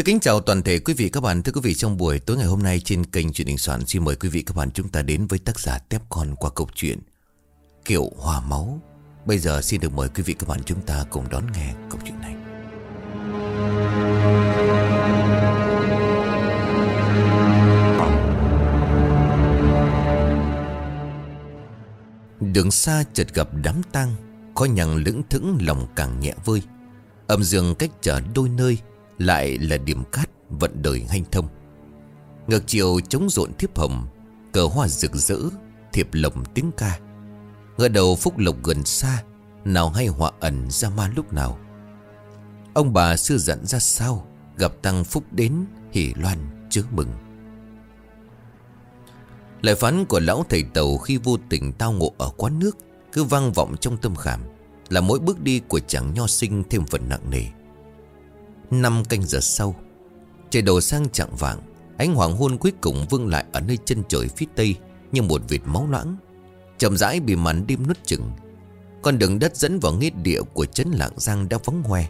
Xin kính chào toàn thể quý vị các bạn. Thưa quý vị, trong buổi tối ngày hôm nay trên kênh truyền hình soạn, Xin mời quý vị các bạn chúng ta đến với tác giả Tép Con qua câu chuyện Kiệu Hòa Máu. Bây giờ xin được mời quý vị các bạn chúng ta cùng đón nghe câu chuyện này. Đường xa chợt gặp đám tang, Có nhằng lững thững, lòng càng nhẹ vơi. Âm dương cách trở đôi nơi lại là điểm cát vận đời hanh thông. Ngược chiều trống rộn thiếp hồng, Cờ hoa rực rỡ, Thiệp lồng tiếng ca. Ngỡ đầu phúc lộc gần xa, Nào hay họa ẩn ra ma lúc nào. Ông bà xưa dặn ra sao, Gặp tăng phúc đến, hỉ loan chớ mừng. Lời phán của lão thầy tàu Khi vô tình tao ngộ ở quán nước Cứ vang vọng trong tâm khảm, Là mỗi bước đi của chàng nho sinh Thêm phần nặng nề. Năm canh giờ sau, Trời đổ sang trạng vàng Ánh hoàng hôn cuối cùng vương lại ở nơi chân trời phía tây Như một vệt máu loãng. Chậm rãi bị màn đêm nuốt chừng Con đường đất dẫn vào nghĩa địa của trấn Lạng Giang đã vắng hoe.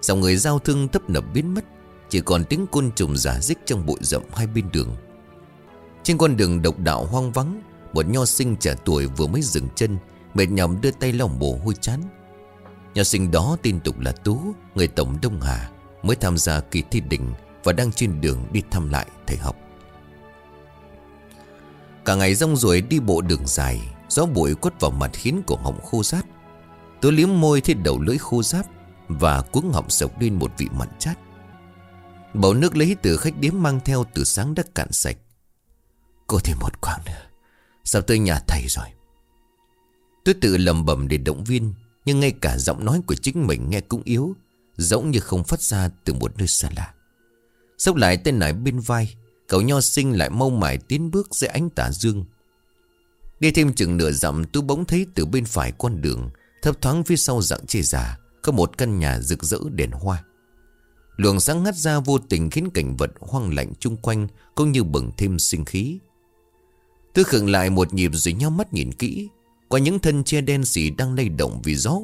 Dòng người giao thương tấp nập biến mất, Chỉ còn tiếng côn trùng giả dích trong bụi rậm hai bên đường. Trên con đường độc đạo hoang vắng, Một nho sinh trẻ tuổi vừa mới dừng chân, Mệt nhọc đưa tay lòng bồ hôi chán. Nho sinh đó tin tục là Tú, Người tổng Đông Hà. Mới tham gia kỳ thi đỉnh Và đang trên đường đi thăm lại thầy học. Cả ngày rong ruổi đi bộ đường dài, Gió bụi quất vào mặt khiến cổ họng khô rát. Tôi liếm môi thấy đầu lưỡi khô ráp Và cuống họng sộc lên một vị mặn chát. Bầu nước lấy từ khách điếm mang theo từ sáng đã cạn sạch. Cô thêm một quãng nữa Sao tới nhà thầy rồi. Tôi tự lầm bầm để động viên, Nhưng ngay cả giọng nói của chính mình nghe cũng yếu Giống như không phát ra từ một nơi xa lạ. Sốc lại tên nải bên vai, Cậu nho sinh lại mau mải tiến bước dưới ánh tà dương. Đi thêm chừng nửa dặm, tú bỗng thấy từ bên phải con đường, Thấp thoáng phía sau dạng chê già, Có một căn nhà rực rỡ đèn hoa. Luồng sáng ngắt ra vô tình khiến cảnh vật hoang lạnh chung quanh, Cũng như bừng thêm sinh khí. Tôi khựng lại một nhịp rồi nhau mắt nhìn kỹ Qua những thân che đen xỉ đang lay động vì gió,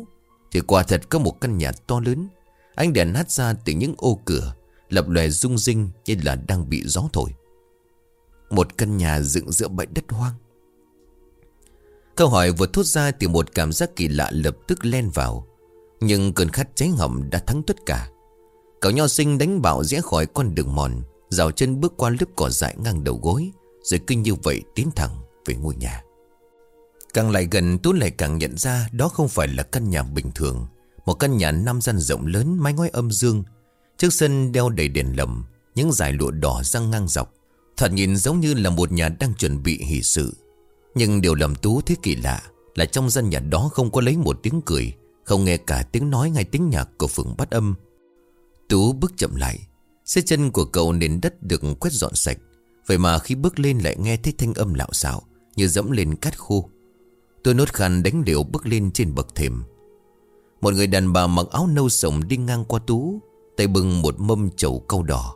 Thì quả thật có một căn nhà to lớn Ánh đèn hắt ra từ những ô cửa, Lập lòe rung rinh như là đang bị gió thổi. Một căn nhà dựng giữa bãi đất hoang. Câu hỏi vừa thốt ra thì một cảm giác kỳ lạ lập tức len vào. Nhưng cơn khát cháy ngầm đã thắng tất cả. Cậu nho sinh đánh bạo rẽ khỏi con đường mòn dào chân bước qua lớp cỏ dại ngang đầu gối, Rồi kinh như vậy tiến thẳng về ngôi nhà. Càng lại gần, Tú lại càng nhận ra Đó không phải là căn nhà bình thường một căn nhà năm gian rộng lớn mái ngói âm dương. Trước sân đeo đầy đèn lầm Những dải lụa đỏ răng ngang dọc. Thật nhìn giống như là một nhà đang chuẩn bị hỷ sự. Nhưng điều làm Tú thế kỳ lạ Là trong gian nhà đó không có lấy một tiếng cười, Không nghe cả tiếng nói hay tiếng nhạc của phường bắt âm. Tú bước chậm lại Xe chân của cậu nền đất được quét dọn sạch. Vậy mà khi bước lên lại nghe thấy thanh âm lạo xạo, Như dẫm lên cát khô. Tôi nốt khăn đánh liều bước lên trên bậc thềm. Một người đàn bà mặc áo nâu sồng đi ngang qua Tú, Tay bưng một mâm chậu câu đỏ.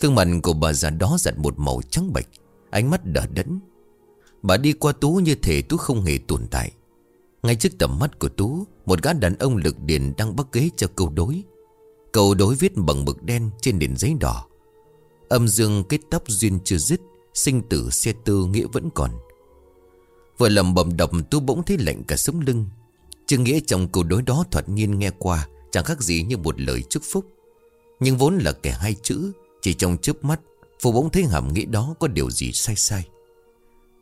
Thương mặt của bà già đó giặt một màu trắng bệch, Ánh mắt đỏ đẫn. Bà đi qua Tú như thể Tú không hề tồn tại. Ngay trước tầm mắt của Tú, Một gã đàn ông lực điền đang bắt ghế cho câu đối. Câu đối viết bằng mực đen trên nền giấy đỏ. Âm dương kết tóc duyên chưa dứt, Sinh tử xe tư nghĩa vẫn còn. Vừa lầm bầm đọc, Tú bỗng thấy lạnh cả sống lưng. Chứ nghĩa trong câu đối đó thoạt nhiên nghe qua, Chẳng khác gì như một lời chúc phúc. Nhưng vốn là kẻ hai chữ, Chỉ trong chớp mắt Phụ bỗng thấy hàm nghĩ đó có điều gì sai sai.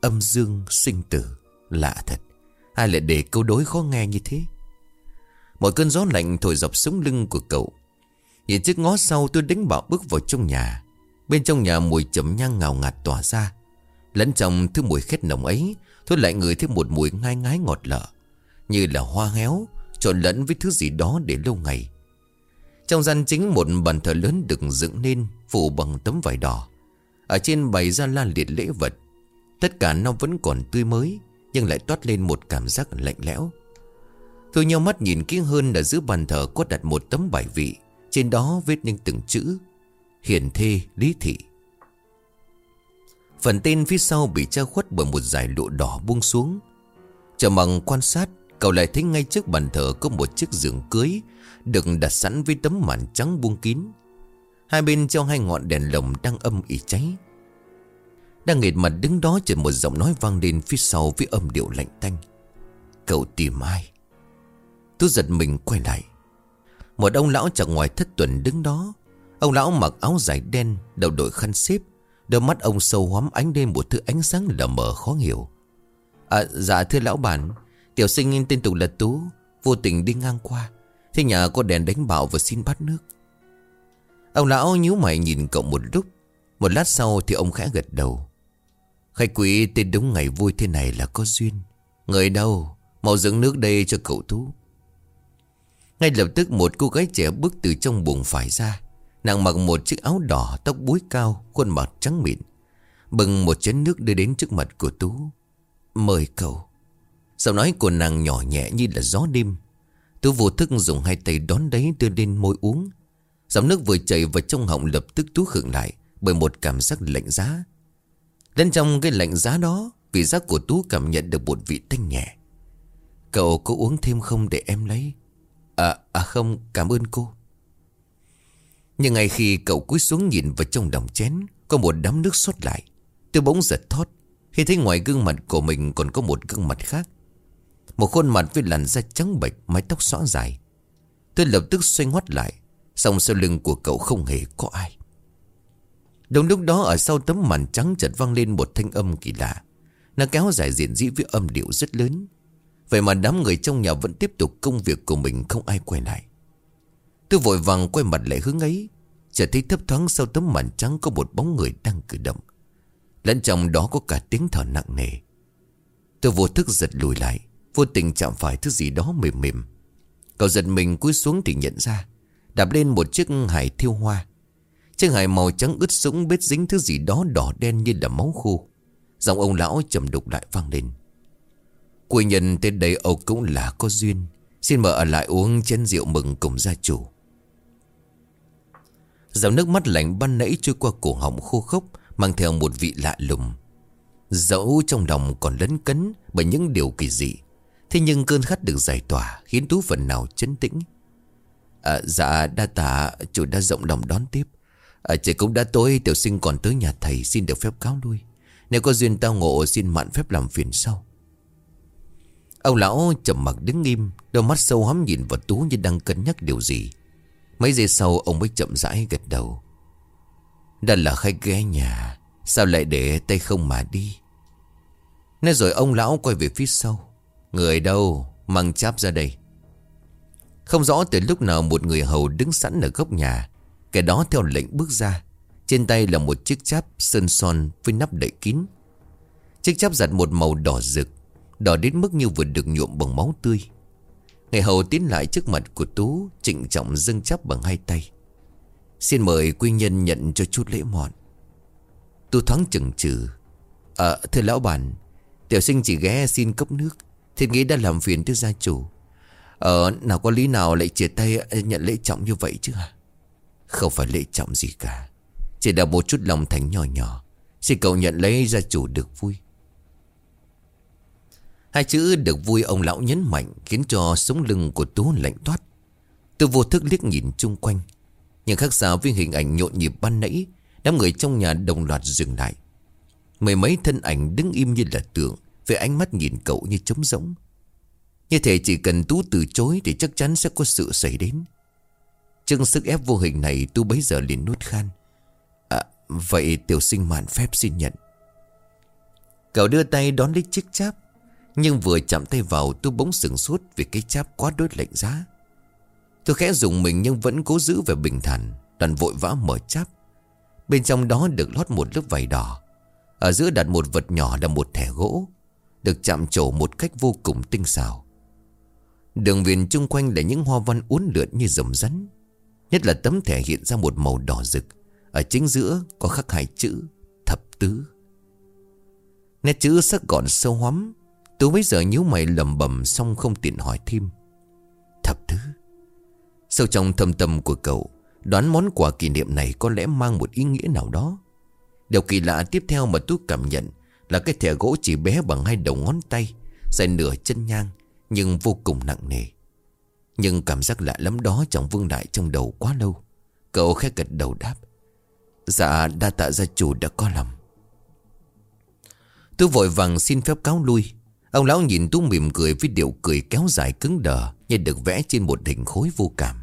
Âm dương sinh tử, Lạ thật. Ai lại để câu đối khó nghe như thế? Một cơn gió lạnh thổi dọc sống lưng của cậu. Nhìn chiếc ngó sau tôi đánh bảo bước vào trong nhà. Bên trong nhà mùi chấm nhang ngào ngạt tỏa ra. Lẫn trong thứ mùi khét nồng ấy, Tôi lại ngửi thêm một mùi ngai ngái ngọt lợ. Như là hoa héo, Trộn lẫn với thứ gì đó để lâu ngày. Trong gian chính một bàn thờ lớn được dựng nên, Phủ bằng tấm vải đỏ. Ở trên bày ra la liệt lễ vật. Tất cả nó vẫn còn tươi mới, Nhưng lại toát lên một cảm giác lạnh lẽo. Tôi nhau mắt nhìn kỹ hơn là giữa bàn thờ có đặt một tấm bài vị, Trên đó viết những từng chữ, Hiền thê lý thị. Phần tên phía sau bị che khuất bởi một dải lụa đỏ buông xuống. Chờ bằng quan sát Cậu lại thấy ngay trước bàn thờ có một chiếc giường cưới, Được đặt sẵn với tấm màn trắng buông kín. Hai bên treo hai ngọn đèn lồng đang âm ỉ cháy. Đang nghệt mặt đứng đó chợt một giọng nói vang lên phía sau với âm điệu lạnh tanh. Cậu tìm ai? Tú giật mình quay lại. Một ông lão chẳng ngoài thất tuần đứng đó. Ông lão mặc áo dài đen, Đầu đội khăn xếp. Đôi mắt ông sâu hoắm ánh lên một thứ ánh sáng lờ mờ khó hiểu. À dạ thưa lão bản Tiểu sinh tên tục là Tú, Vô tình đi ngang qua. Thế nhà có đèn đánh bạo và xin bắt nước. Ông lão nhíu mày nhìn cậu một lúc. Một lát sau thì ông khẽ gật đầu. Khách quý, tên đúng ngày vui thế này là có duyên. Người đâu, Mau dưỡng nước đây cho cậu Tú. Ngay lập tức một cô gái trẻ bước từ trong buồng phải ra. Nàng mặc một chiếc áo đỏ, Tóc búi cao, Khuôn mặt trắng mịn. Bừng một chén nước đưa đến trước mặt của Tú. Mời cậu. Giọng nói của nàng nhỏ nhẹ như là gió đêm. Tôi vô thức dùng hai tay đón đấy đưa lên môi uống. Dòng nước vừa chảy vào trong họng lập tức Tú khựng lại Bởi một cảm giác lạnh giá. Đến trong cái lạnh giá đó Vị giác của Tú cảm nhận được một vị tanh nhẹ. Cậu có uống thêm không để em lấy? À, à không cảm ơn cô. Nhưng ngay khi cậu cúi xuống nhìn vào trong đồng chén Có một đám nước xuất lại. Tôi bỗng giật thót. Khi thấy ngoài gương mặt của mình còn có một gương mặt khác. Một khuôn mặt với làn da trắng bệch, Mái tóc xõa dài. Tôi lập tức xoay ngoắt lại Xong sau lưng của cậu không hề có ai. Đồng lúc đó, ở sau tấm màn trắng chợt vang lên một thanh âm kỳ lạ. Nó kéo dài diện dĩ với âm điệu rất lớn. Vậy mà đám người trong nhà vẫn tiếp tục công việc của mình không ai quay lại. Tôi vội vàng quay mặt lại hướng ấy, Chợt thấy thấp thoáng sau tấm màn trắng có một bóng người đang cử động. Lẫn trong đó có cả tiếng thở nặng nề. Tôi vô thức giật lùi lại. Vô tình chạm phải thứ gì đó mềm mềm. Cậu giật mình cúi xuống thì nhận ra, Đạp lên một chiếc hải thiêu hoa. Chiếc hải màu trắng ướt sũng bết dính thứ gì đó đỏ đen như là máu khô. Giọng ông lão trầm đục lại vang lên. Cuối nhân tên đây ông cũng là có duyên. Xin mời ở lại uống chén rượu mừng cùng gia chủ. Dòng nước mắt lạnh ban nãy trôi qua cổ họng khô khốc, Mang theo một vị lạ lùng. Dẫu trong lòng còn lấn cấn Bởi những điều kỳ dị Thế nhưng cơn khát được giải tỏa Khiến Tú phần nào chấn tĩnh? À, Dạ đa tạ chủ đã rộng lòng đón tiếp. À, Trời cũng đã tối Tiểu sinh còn tới nhà thầy xin được phép cáo lui. Nếu có duyên tao ngộ xin mạn phép làm phiền sau. Ông lão chậm mặc đứng im Đôi mắt sâu hóm nhìn vào Tú như đang cân nhắc điều gì. Mấy giây sau ông mới chậm rãi gật đầu. Đã là khách ghé nhà Sao lại để tay không mà đi? Nói rồi ông lão quay về phía sau. Người đâu Mang cháp ra đây? Không rõ từ lúc nào một người hầu đứng sẵn ở góc nhà. Kẻ đó theo lệnh bước ra. Trên tay là một chiếc cháp sơn son với nắp đậy kín. Chiếc cháp giặt một màu đỏ rực, Đỏ đến mức như vừa được nhuộm bằng máu tươi. Ngày hầu tiến lại trước mặt của Tú, Trịnh trọng dâng chắp bằng hai tay. Xin mời quy nhân nhận cho chút lễ mọn. Tú thoáng chừng chừ. À thưa lão bản Tiểu sinh chỉ ghé xin cốc nước. Thiệt nghĩ đã làm phiền tới gia chủ. Ờ nào có lý nào lại chia tay ờ, nhận lễ trọng như vậy chứ hả? Không phải lễ trọng gì cả. Chỉ là một chút lòng thành nhỏ nhỏ. Xin cậu nhận lấy gia chủ được vui. Hai chữ được vui ông lão nhấn mạnh Khiến cho sống lưng của Tú lạnh toát. Tôi vô thức liếc nhìn chung quanh. Nhưng khác xa với hình ảnh nhộn nhịp ban nãy, Đám người trong nhà đồng loạt dừng lại. Mười mấy thân ảnh đứng im như là tượng. Với ánh mắt nhìn cậu như trống rỗng. Như thể chỉ cần Tú từ chối Thì chắc chắn sẽ có sự xảy đến. Trước sức ép vô hình này Tú bấy giờ liền nuốt khan. À vậy tiểu sinh mạn phép xin nhận. Cậu đưa tay đón lấy chiếc cháp, nhưng vừa chạm tay vào tú bỗng sừng sốt Vì cái cháp quá đốt lạnh giá. Tôi khẽ dùng mình nhưng vẫn cố giữ về bình thản Đoàn vội vã mở cháp. Bên trong đó được lót một lớp vải đỏ. Ở giữa đặt một vật nhỏ là một thẻ gỗ. Được chạm trổ một cách vô cùng tinh xảo. Đường viền chung quanh là những hoa văn uốn lượn như rồng rắn. Nhất là tấm thẻ hiện ra một màu đỏ rực, Ở chính giữa có khắc hai chữ Thập tứ. Nét chữ sắc gọn sâu hoắm Tú bây giờ nhíu mày lầm bầm Xong không tiện hỏi thêm. Thập tứ. Sâu trong thâm tâm của cậu, Đoán món quà kỷ niệm này có lẽ mang một ý nghĩa nào đó. Điều kỳ lạ tiếp theo mà Tú cảm nhận là cái thẻ gỗ chỉ bé bằng hai đầu ngón tay, Dài nửa chân nhang Nhưng vô cùng nặng nề. Nhưng cảm giác lạ lắm đó chẳng vương đại trong đầu quá lâu. Cậu khẽ gật đầu đáp Dạ đa tạ gia chủ đã có lòng. Tôi vội vàng xin phép cáo lui. Ông lão nhìn Tú mỉm cười với điệu cười kéo dài cứng đờ Như được vẽ trên một hình khối vô cảm.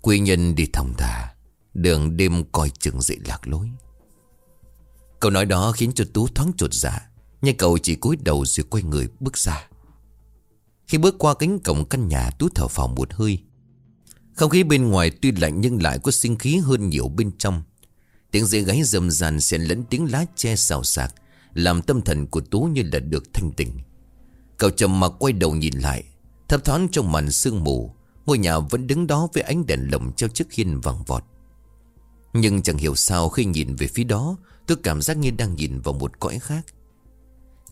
Quy nhân đi thong thả, Đường đêm coi chừng dậy lạc lối. Câu nói đó khiến cho Tú thoáng trột dạ Nhưng cậu chỉ cúi đầu rồi quay người bước ra. Khi bước qua cánh cổng căn nhà, Tú thở phào một hơi. Không khí bên ngoài tuy lạnh nhưng lại có sinh khí hơn nhiều bên trong. Tiếng dễ gáy rầm ràn xen lẫn tiếng lá che xào xạc, Làm tâm thần của Tú như là được thanh tỉnh Cậu trầm mặc quay đầu nhìn lại, Thấp thoáng trong màn sương mù, Ngôi nhà vẫn đứng đó với ánh đèn lồng treo chiếc hiên vàng vọt. Nhưng chẳng hiểu sao khi nhìn về phía đó Tôi cảm giác như đang nhìn vào một cõi khác.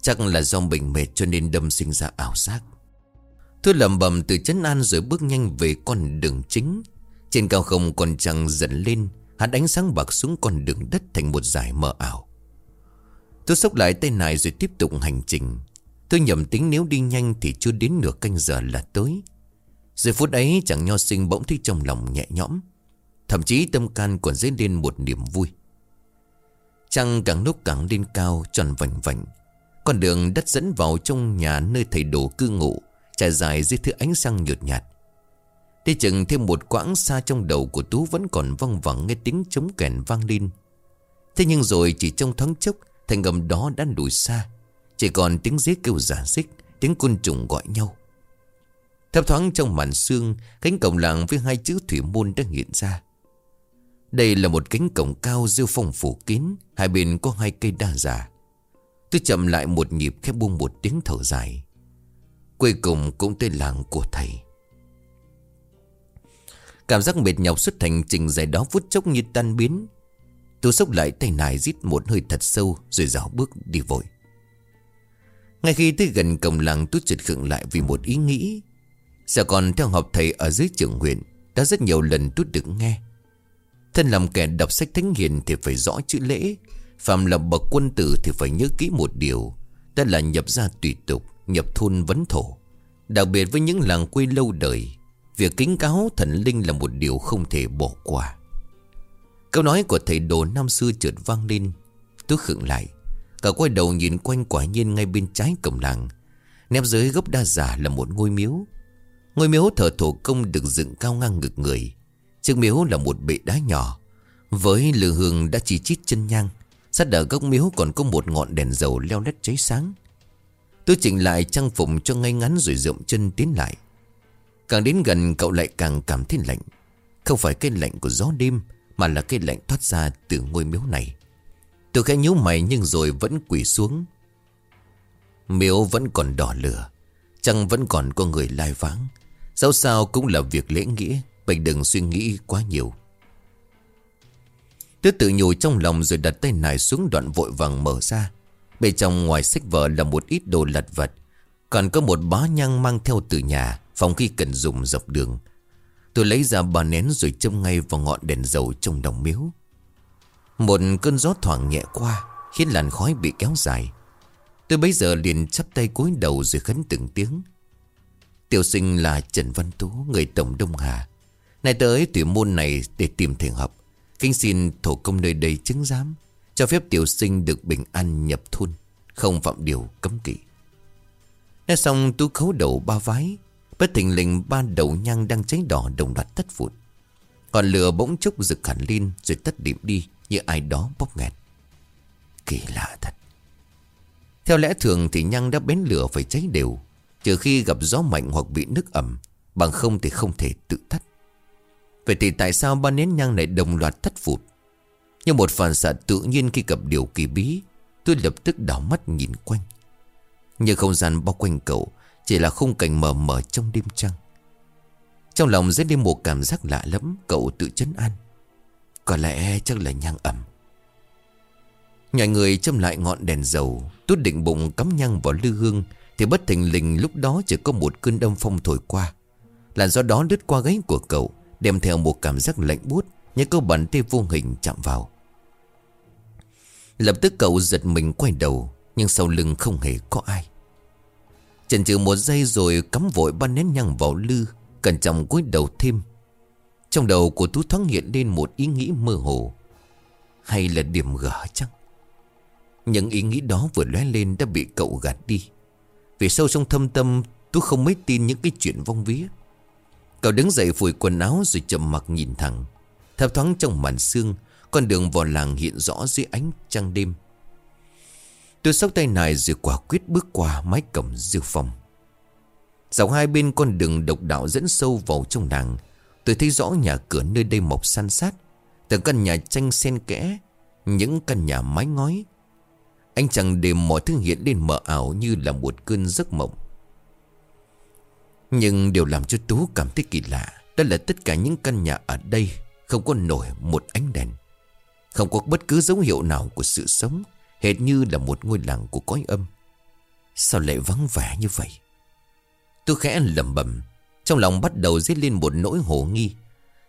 Chắc là do mình mệt cho nên đâm sinh ra ảo giác. Tôi lầm bầm từ chấn an rồi bước nhanh về con đường chính. Trên cao không còn trăng dần lên Hắn ánh sáng bạc xuống con đường đất thành một dải mờ ảo. Tôi sốc lại tay này rồi tiếp tục hành trình. Tôi nhầm tính nếu đi nhanh thì chưa đến nửa canh giờ là tới. Giờ phút ấy chẳng nho sinh bỗng thấy trong lòng nhẹ nhõm. Thậm chí tâm can còn dấy lên một niềm vui. Trăng càng lúc càng lên cao, tròn vành vành. Con đường đất dẫn vào trong nhà nơi thầy đồ cư ngụ, Trải dài dưới thứ ánh sáng nhợt nhạt. Đi chừng thêm một quãng xa trong đầu của Tú vẫn còn văng vẳng nghe tiếng chống kèn vang lên. Thế nhưng rồi chỉ trong thoáng chốc Thành ngầm đó đã đuổi xa. Chỉ còn tiếng dế kêu giả xích Tiếng côn trùng gọi nhau. Thấp thoáng trong màn sương, Cánh cổng làng với hai chữ thủy môn đã hiện ra. Đây là một cánh cổng cao rêu phong phủ kín, Hai bên có hai cây đa già. Tôi chậm lại một nhịp khép buông một tiếng thở dài. Cuối cùng cũng tới làng của thầy. Cảm giác mệt nhọc xuất thành trình dài đó phút chốc như tan biến. Tôi sốc lại tay nải rít một hơi thật sâu Rồi dạo bước đi vội. Ngay khi tới gần cổng làng, tôi chợt khựng lại vì một ý nghĩ. Giờ còn theo học thầy ở dưới trường huyện, Đã rất nhiều lần tôi được nghe. Thân làm kẻ đọc sách thánh hiền Thì phải rõ chữ lễ. Phạm là bậc quân tử thì phải nhớ kỹ một điều Đó là nhập gia tùy tục, Nhập thôn vấn thổ. Đặc biệt với những làng quê lâu đời, Việc kính cáo thần linh là một điều không thể bỏ qua. Câu nói của thầy đồ năm xưa chợt vang lên. Tôi khựng lại, Cả quay đầu nhìn quanh quả nhiên ngay bên trái cổng làng. Nép dưới gốc đa giả là một ngôi miếu. Ngôi miếu thờ thổ công được dựng cao ngang ngực người. Trước miếu là một bệ đá nhỏ. Với lửa hương đã chỉ chít chân nhang, Sát đỡ góc miếu còn có một ngọn đèn dầu leo lét cháy sáng. Tôi chỉnh lại trang phục cho ngay ngắn rồi rộng chân tiến lại. Càng đến gần, cậu lại càng cảm thấy lạnh. Không phải cái lạnh của gió đêm, Mà là cái lạnh thoát ra từ ngôi miếu này. Tôi khẽ nhíu mày nhưng rồi vẫn quỳ xuống. Miếu vẫn còn đỏ lửa Chẳng vẫn còn có người lai vắng Dẫu sao cũng là việc lễ nghĩa. Bệnh đừng suy nghĩ quá nhiều. Tôi tự nhủ trong lòng rồi đặt tay nải xuống đoạn vội vàng mở ra. Bên trong ngoài sách vở là một ít đồ lặt vật Còn có một bó nhang mang theo từ nhà, Phòng khi cần dùng dọc đường. Tôi lấy ra bà nén rồi châm ngay vào ngọn đèn dầu trong đồng miếu. Một cơn gió thoảng nhẹ qua, Khiến làn khói bị kéo dài. Tôi bấy giờ liền chắp tay cúi đầu rồi khấn từng tiếng. Tiểu sinh là Trần Văn Tú, Người Tổng Đông Hà nay tới tuyển môn này để tìm thiền hợp. Kinh xin thổ công nơi đây chứng giám, Cho phép tiểu sinh được bình an nhập thôn, Không phạm điều cấm kỵ. Nói xong tú khấu đầu ba vái, Bất thình lình ba đầu nhang đang cháy đỏ đồng loạt tắt vụn. Còn lửa bỗng chốc rực hẳn lên Rồi tắt điểm đi Như ai đó bóp nghẹt. Kỳ lạ thật. Theo lẽ thường thì nhang đã bén lửa phải cháy đều, Trừ khi gặp gió mạnh hoặc bị nước ẩm, Bằng không thì không thể tự tắt. Vậy thì tại sao ba nén nhang lại đồng loạt thất phụt Như một phản xạ tự nhiên khi gặp điều kỳ bí, Tôi lập tức đảo mắt nhìn quanh. Như không gian bao quanh cậu Chỉ là khung cảnh mờ mờ trong đêm trăng. Trong lòng dấy lên một cảm giác lạ lắm Cậu tự chấn an. Có lẽ chắc là nhang ẩm. Nhảy người châm lại ngọn đèn dầu tút định bụng cắm nhang vào lư hương, thì bất thình lình lúc đó chỉ có một cơn đông phong thổi qua. Làn do đó đứt qua gáy của cậu Đem theo một cảm giác lạnh buốt, Như câu bắn tay vô hình chạm vào. Lập tức cậu giật mình quay đầu, Nhưng sau lưng không hề có ai. Chần chừ một giây rồi cắm vội ba nén nhang vào lư, Cẩn trọng cúi đầu thêm. Trong đầu của Tú thoáng hiện lên một ý nghĩ mơ hồ. Hay là điểm gỡ chăng? Những ý nghĩ đó vừa lóe lên đã bị cậu gạt đi. Vì sâu trong thâm tâm, Tú không mấy tin những cái chuyện vong vía. Cậu đứng dậy phủi quần áo rồi chậm mặc nhìn thẳng. Thấp thoáng trong màn sương, Con đường vào làng hiện rõ dưới ánh trăng đêm. Tôi sóc tay này rồi quả quyết bước qua mái cổng dư phòng. Dọc hai bên con đường độc đạo dẫn sâu vào trong làng, Tôi thấy rõ nhà cửa nơi đây mọc san sát. Từng căn nhà tranh xen kẽ, Những căn nhà mái ngói. Anh chẳng đêm mọi thứ hiện lên mờ ảo như là một cơn giấc mộng. Nhưng điều làm cho Tú cảm thấy kỳ lạ Đó là tất cả những căn nhà ở đây Không có nổi một ánh đèn. Không có bất cứ dấu hiệu nào của sự sống, Hệt như là một ngôi làng của cõi âm. Sao lại vắng vẻ như vậy? Tôi khẽ lầm bầm Trong lòng bắt đầu dết lên một nỗi hồ nghi.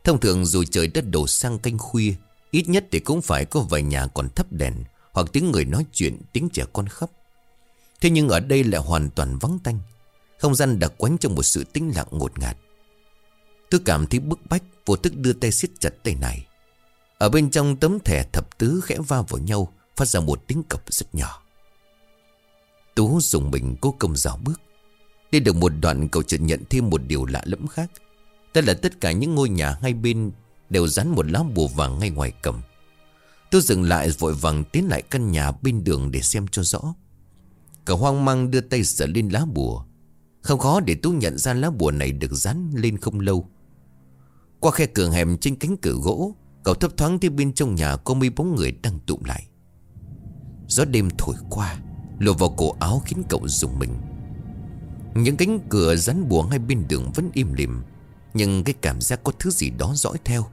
Thông thường dù trời đất đổ sang canh khuya, Ít nhất thì cũng phải có vài nhà còn thấp đèn Hoặc tiếng người nói chuyện, Tiếng trẻ con khóc. Thế nhưng ở đây lại hoàn toàn vắng tanh. Không gian đặc quánh trong một sự tĩnh lặng ngột ngạt. Tôi cảm thấy bức bách, Vô thức đưa tay siết chặt tay này. Ở bên trong tấm thẻ thập tứ khẽ va vào nhau, Phát ra một tiếng cập rất nhỏ. Tú dùng mình cố công dạo bước. Đi được một đoạn cậu chợt nhận thêm một điều lạ lẫm khác. Đó là tất cả những ngôi nhà hai bên Đều dán một lá bùa vàng ngay ngoài cầm. Tôi dừng lại vội vàng tiến lại căn nhà bên đường để xem cho rõ. Cậu hoang mang đưa tay sờ lên lá bùa. Không khó để Tú nhận ra lá bùa này được dán lên không lâu. Qua khe cửa hẻm trên cánh cửa gỗ, Cậu thấp thoáng thấy bên trong nhà có mấy bóng người đang tụm lại. Gió đêm thổi qua Lộ vào cổ áo khiến cậu rùng mình. Những cánh cửa rắn bùa ngay bên đường vẫn im lìm, Nhưng cái cảm giác có thứ gì đó dõi theo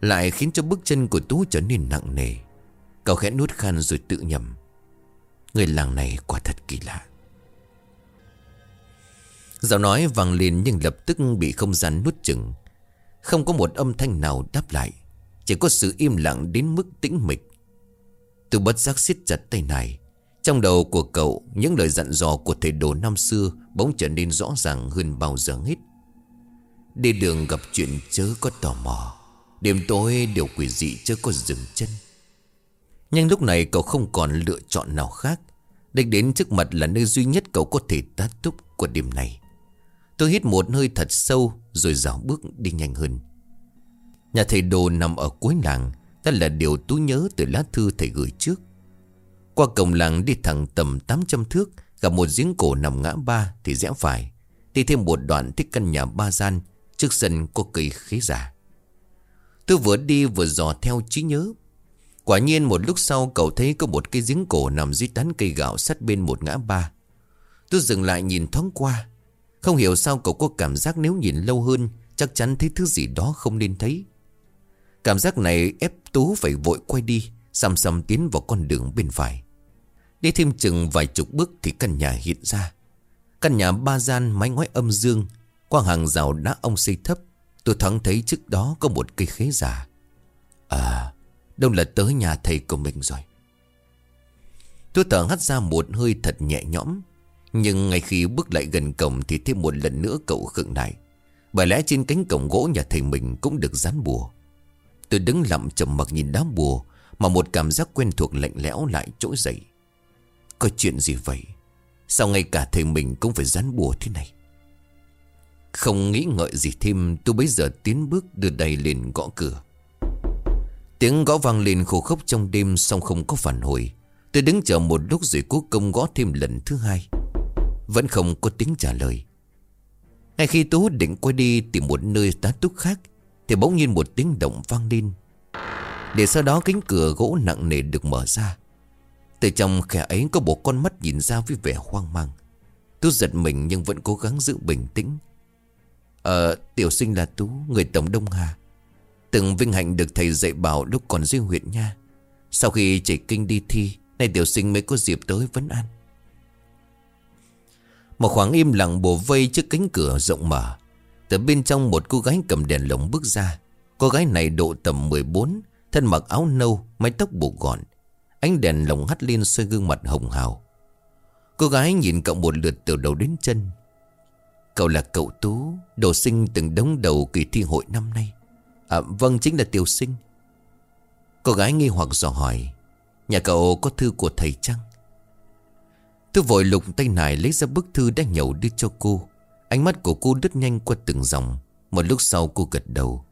Lại khiến cho bước chân của Tú trở nên nặng nề. Cậu khẽ nuốt khan rồi tự nhầm Người làng này quả thật kỳ lạ. Giọng nói vang lên nhưng lập tức bị không gian nuốt chừng Không có một âm thanh nào đáp lại, Chỉ có sự im lặng đến mức tĩnh mịch. Tôi bất giác siết chặt tay này Trong đầu của cậu, Những lời dặn dò của thầy đồ năm xưa Bỗng trở nên rõ ràng hơn bao giờ hết. Đi đường gặp chuyện chớ có tò mò, Đêm tối điều quỷ dị chớ có dừng chân. Nhưng lúc này cậu không còn lựa chọn nào khác, Đích đến trước mặt là nơi duy nhất cậu có thể tá túc của đêm này. Tôi hít một hơi thật sâu Rồi dạo bước đi nhanh hơn Nhà thầy đồ nằm ở cuối làng đó là điều tú nhớ từ lá thư thầy gửi trước Qua cổng làng đi thẳng tầm 800 thước, Gặp một giếng cổ nằm ngã ba Thì rẽ phải, Đi thêm một đoạn thích căn nhà ba gian, Trước sân có cây khế giả Tôi vừa đi vừa dò theo trí nhớ Quả nhiên một lúc sau cậu thấy có một cái giếng cổ nằm dưới tán cây gạo sát bên một ngã ba. Tôi dừng lại nhìn thoáng qua. Không hiểu sao cậu có cảm giác nếu nhìn lâu hơn, chắc chắn thấy thứ gì đó không nên thấy. Cảm giác này ép Tú phải vội quay đi, Xăm xăm tiến vào con đường bên phải. Đi thêm chừng vài chục bước Thì căn nhà hiện ra. Căn nhà ba gian mái ngói âm dương Qua hàng rào đá ông xây thấp. Tôi thoáng thấy trước đó có một cây khế giả À Đâu là tới nhà thầy của mình rồi? Tôi thở hắt ra một hơi thật nhẹ nhõm. Nhưng ngay khi bước lại gần cổng Thì thêm một lần nữa cậu khựng lại. Bởi lẽ trên cánh cổng gỗ nhà thầy mình Cũng được dán bùa. Tôi đứng lặng trầm mặc nhìn đám bùa Mà một cảm giác quen thuộc lạnh lẽo lại trỗi dậy. Có chuyện gì vậy? Sao ngay cả thầy mình cũng phải dán bùa thế này? Không nghĩ ngợi gì thêm, Tôi bây giờ tiến bước đưa đầy lên gõ cửa. Tiếng gõ vang lên khô khốc trong đêm Xong không có phản hồi. Tôi đứng chờ một lúc rồi cố công gõ thêm lần thứ hai. Vẫn không có tiếng trả lời. Ngay khi Tú định quay đi tìm một nơi tá túc khác, thì bỗng nhiên một tiếng động vang lên. Để sau đó cánh cửa gỗ nặng nề được mở ra. Từ trong khe ấy có bộ con mắt nhìn ra với vẻ hoang mang. Tú giật mình nhưng vẫn cố gắng giữ bình tĩnh. Ờ tiểu sinh là Tú, Người Tổng Đông Hà. Từng vinh hạnh được thầy dạy bảo lúc còn riêng huyện nha. Sau khi chạy kinh đi thi, Nay tiểu sinh mới có dịp tới vấn an. Một khoảng im lặng bổ vây trước cánh cửa rộng mở. Từ bên trong một cô gái cầm đèn lồng bước ra. Cô gái này độ tầm 14 Thân mặc áo nâu, Mái tóc buộc gọn. Ánh đèn lồng hắt lên xoay gương mặt hồng hào. Cô gái nhìn cậu một lượt từ đầu đến chân. Cậu là cậu Tú, Đồ sinh từng đống đầu kỳ thi hội năm nay. À vâng chính là tiểu sinh. Cô gái nghi hoặc dò hỏi, Nhà cậu có thư của thầy chăng? Tôi vội lục tay nải lấy ra bức thư đã nhậu đưa cho cô. Ánh mắt của cô đứt nhanh qua từng dòng. Một lúc sau cô gật đầu.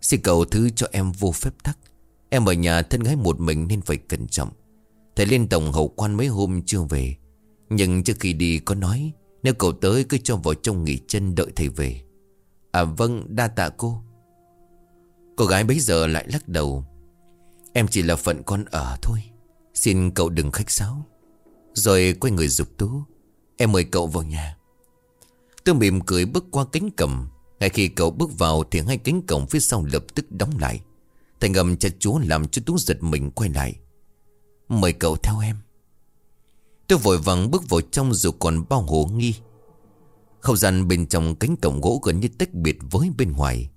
Xin cậu thứ cho em vô phép tắc. Em ở nhà thân gái một mình nên phải cẩn trọng. Thầy lên tổng hậu quan mấy hôm chưa về. Nhưng trước khi đi có nói, Nếu cậu tới cứ cho vào trong nghỉ chân đợi thầy về. À vâng đa tạ cô. Cô gái bấy giờ lại lắc đầu. Em chỉ là phận con ở thôi. Xin cậu đừng khách sáo. Rồi quay người dục tú. Em mời cậu vào nhà. Tôi mỉm cười bước qua cánh cầm Ngay khi cậu bước vào Thì hai cánh cổng phía sau lập tức đóng lại. Thành ngầm chặt chúa làm cho Tú giật mình quay lại. Mời cậu theo em. Tôi vội vàng bước vào trong dù còn bao hồ nghi. Không gian bên trong cánh cổng gỗ gần như tách biệt với bên ngoài.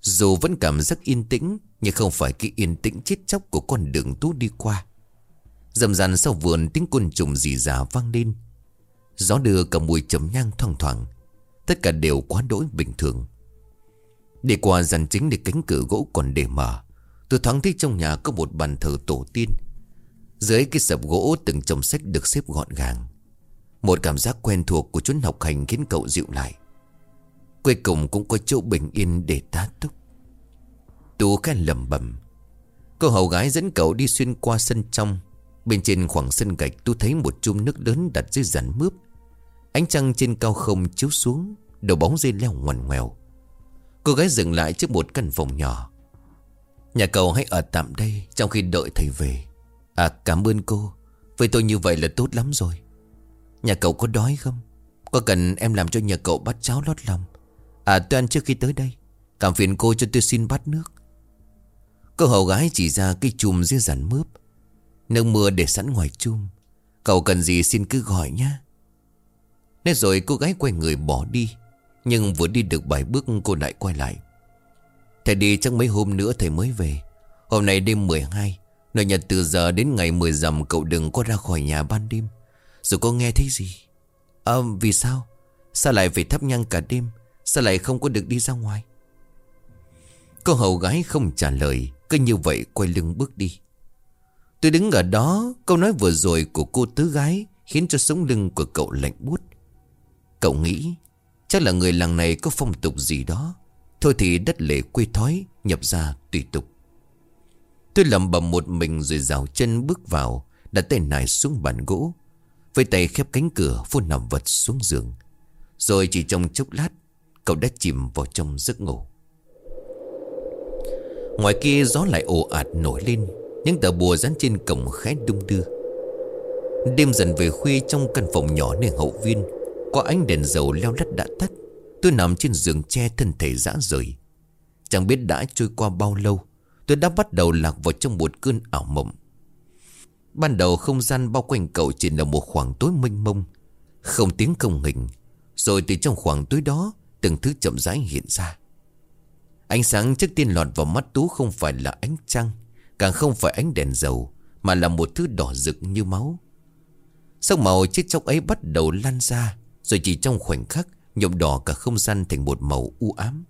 Dù vẫn cảm giác yên tĩnh, Nhưng không phải cái yên tĩnh chết chóc của con đường Tú đi qua. Dầm dàn sau vườn, tiếng côn trùng dì dà vang lên. Gió đưa cả mùi chấm nhang thoang thoảng. Tất cả đều quá đỗi bình thường. Đi qua dàn chính để cánh cửa gỗ còn để mở, Tôi thoáng thấy trong nhà có một bàn thờ tổ tiên. Dưới cái sập gỗ, từng chồng sách được xếp gọn gàng. Một cảm giác quen thuộc của chốn học hành khiến cậu dịu lại. Cuối cùng cũng có chỗ bình yên để tá túc. Tú khen lầm bầm Cô hầu gái dẫn cậu đi xuyên qua sân trong. Bên trên khoảng sân gạch tôi thấy một chum nước lớn đặt dưới rắn mướp. Ánh trăng trên cao không chiếu xuống, Đầu bóng dây leo ngoằn ngoèo. Cô gái dừng lại trước một căn phòng nhỏ. Nhà cậu hãy ở tạm đây, Trong khi đợi thầy về. À cảm ơn cô. Với tôi như vậy là tốt lắm rồi. Nhà cậu có đói không? Có cần em làm cho nhà cậu bát cháo lót lòng? À tôi ăn trước khi tới đây. Cảm phiền cô cho tôi xin bát nước. Cô hầu gái chỉ ra cái chùm dưới rắn mướp. Nước mưa để sẵn ngoài chum. Cậu cần gì xin cứ gọi nhá. Nên rồi cô gái quay người bỏ đi, Nhưng vừa đi được vài bước cô lại quay lại. Thầy đi chắc mấy hôm nữa thầy mới về. Hôm nay đêm 12 Nội nhật từ giờ đến ngày 10 rằm Cậu đừng có ra khỏi nhà ban đêm. Dù có nghe thấy gì? À vì sao? Sao lại phải thắp nhang cả đêm? Sao lại không có được đi ra ngoài? Cô hầu gái không trả lời, Cứ như vậy quay lưng bước đi. Tôi đứng ở đó, Câu nói vừa rồi của cô tứ gái Khiến cho sống lưng của cậu lạnh buốt. Cậu nghĩ, Chắc là người làng này có phong tục gì đó. Thôi thì đất lệ quê thói Nhập ra tùy tục. Tôi lầm bầm một mình rồi rào chân bước vào, Đặt tay nải xuống bàn gỗ, Với tay khép cánh cửa Phun nằm vật xuống giường. Rồi chỉ trong chốc lát, Cậu đã chìm vào trong giấc ngủ. Ngoài kia gió lại ồ ạt nổi lên những tờ bùa dán trên cổng khẽ đung đưa. Đêm dần về khuya trong căn phòng nhỏ nơi hậu viên, Có ánh đèn dầu leo lắt đã tắt. Tôi nằm trên giường tre thân thể rã rời. Chẳng biết đã trôi qua bao lâu, Tôi đã bắt đầu lạc vào trong một cơn ảo mộng. Ban đầu không gian bao quanh cậu chỉ là một khoảng tối mênh mông, Không tiếng không hình. Rồi từ trong khoảng tối đó, Từng thứ chậm rãi hiện ra. Ánh sáng trước tiên lọt vào mắt Tú không phải là ánh trăng Càng không phải ánh đèn dầu, Mà là một thứ đỏ rực như máu. Sắc màu chiếc chóc ấy bắt đầu lan ra, Rồi chỉ trong khoảnh khắc, Nhuộm đỏ cả không gian thành một màu u ám.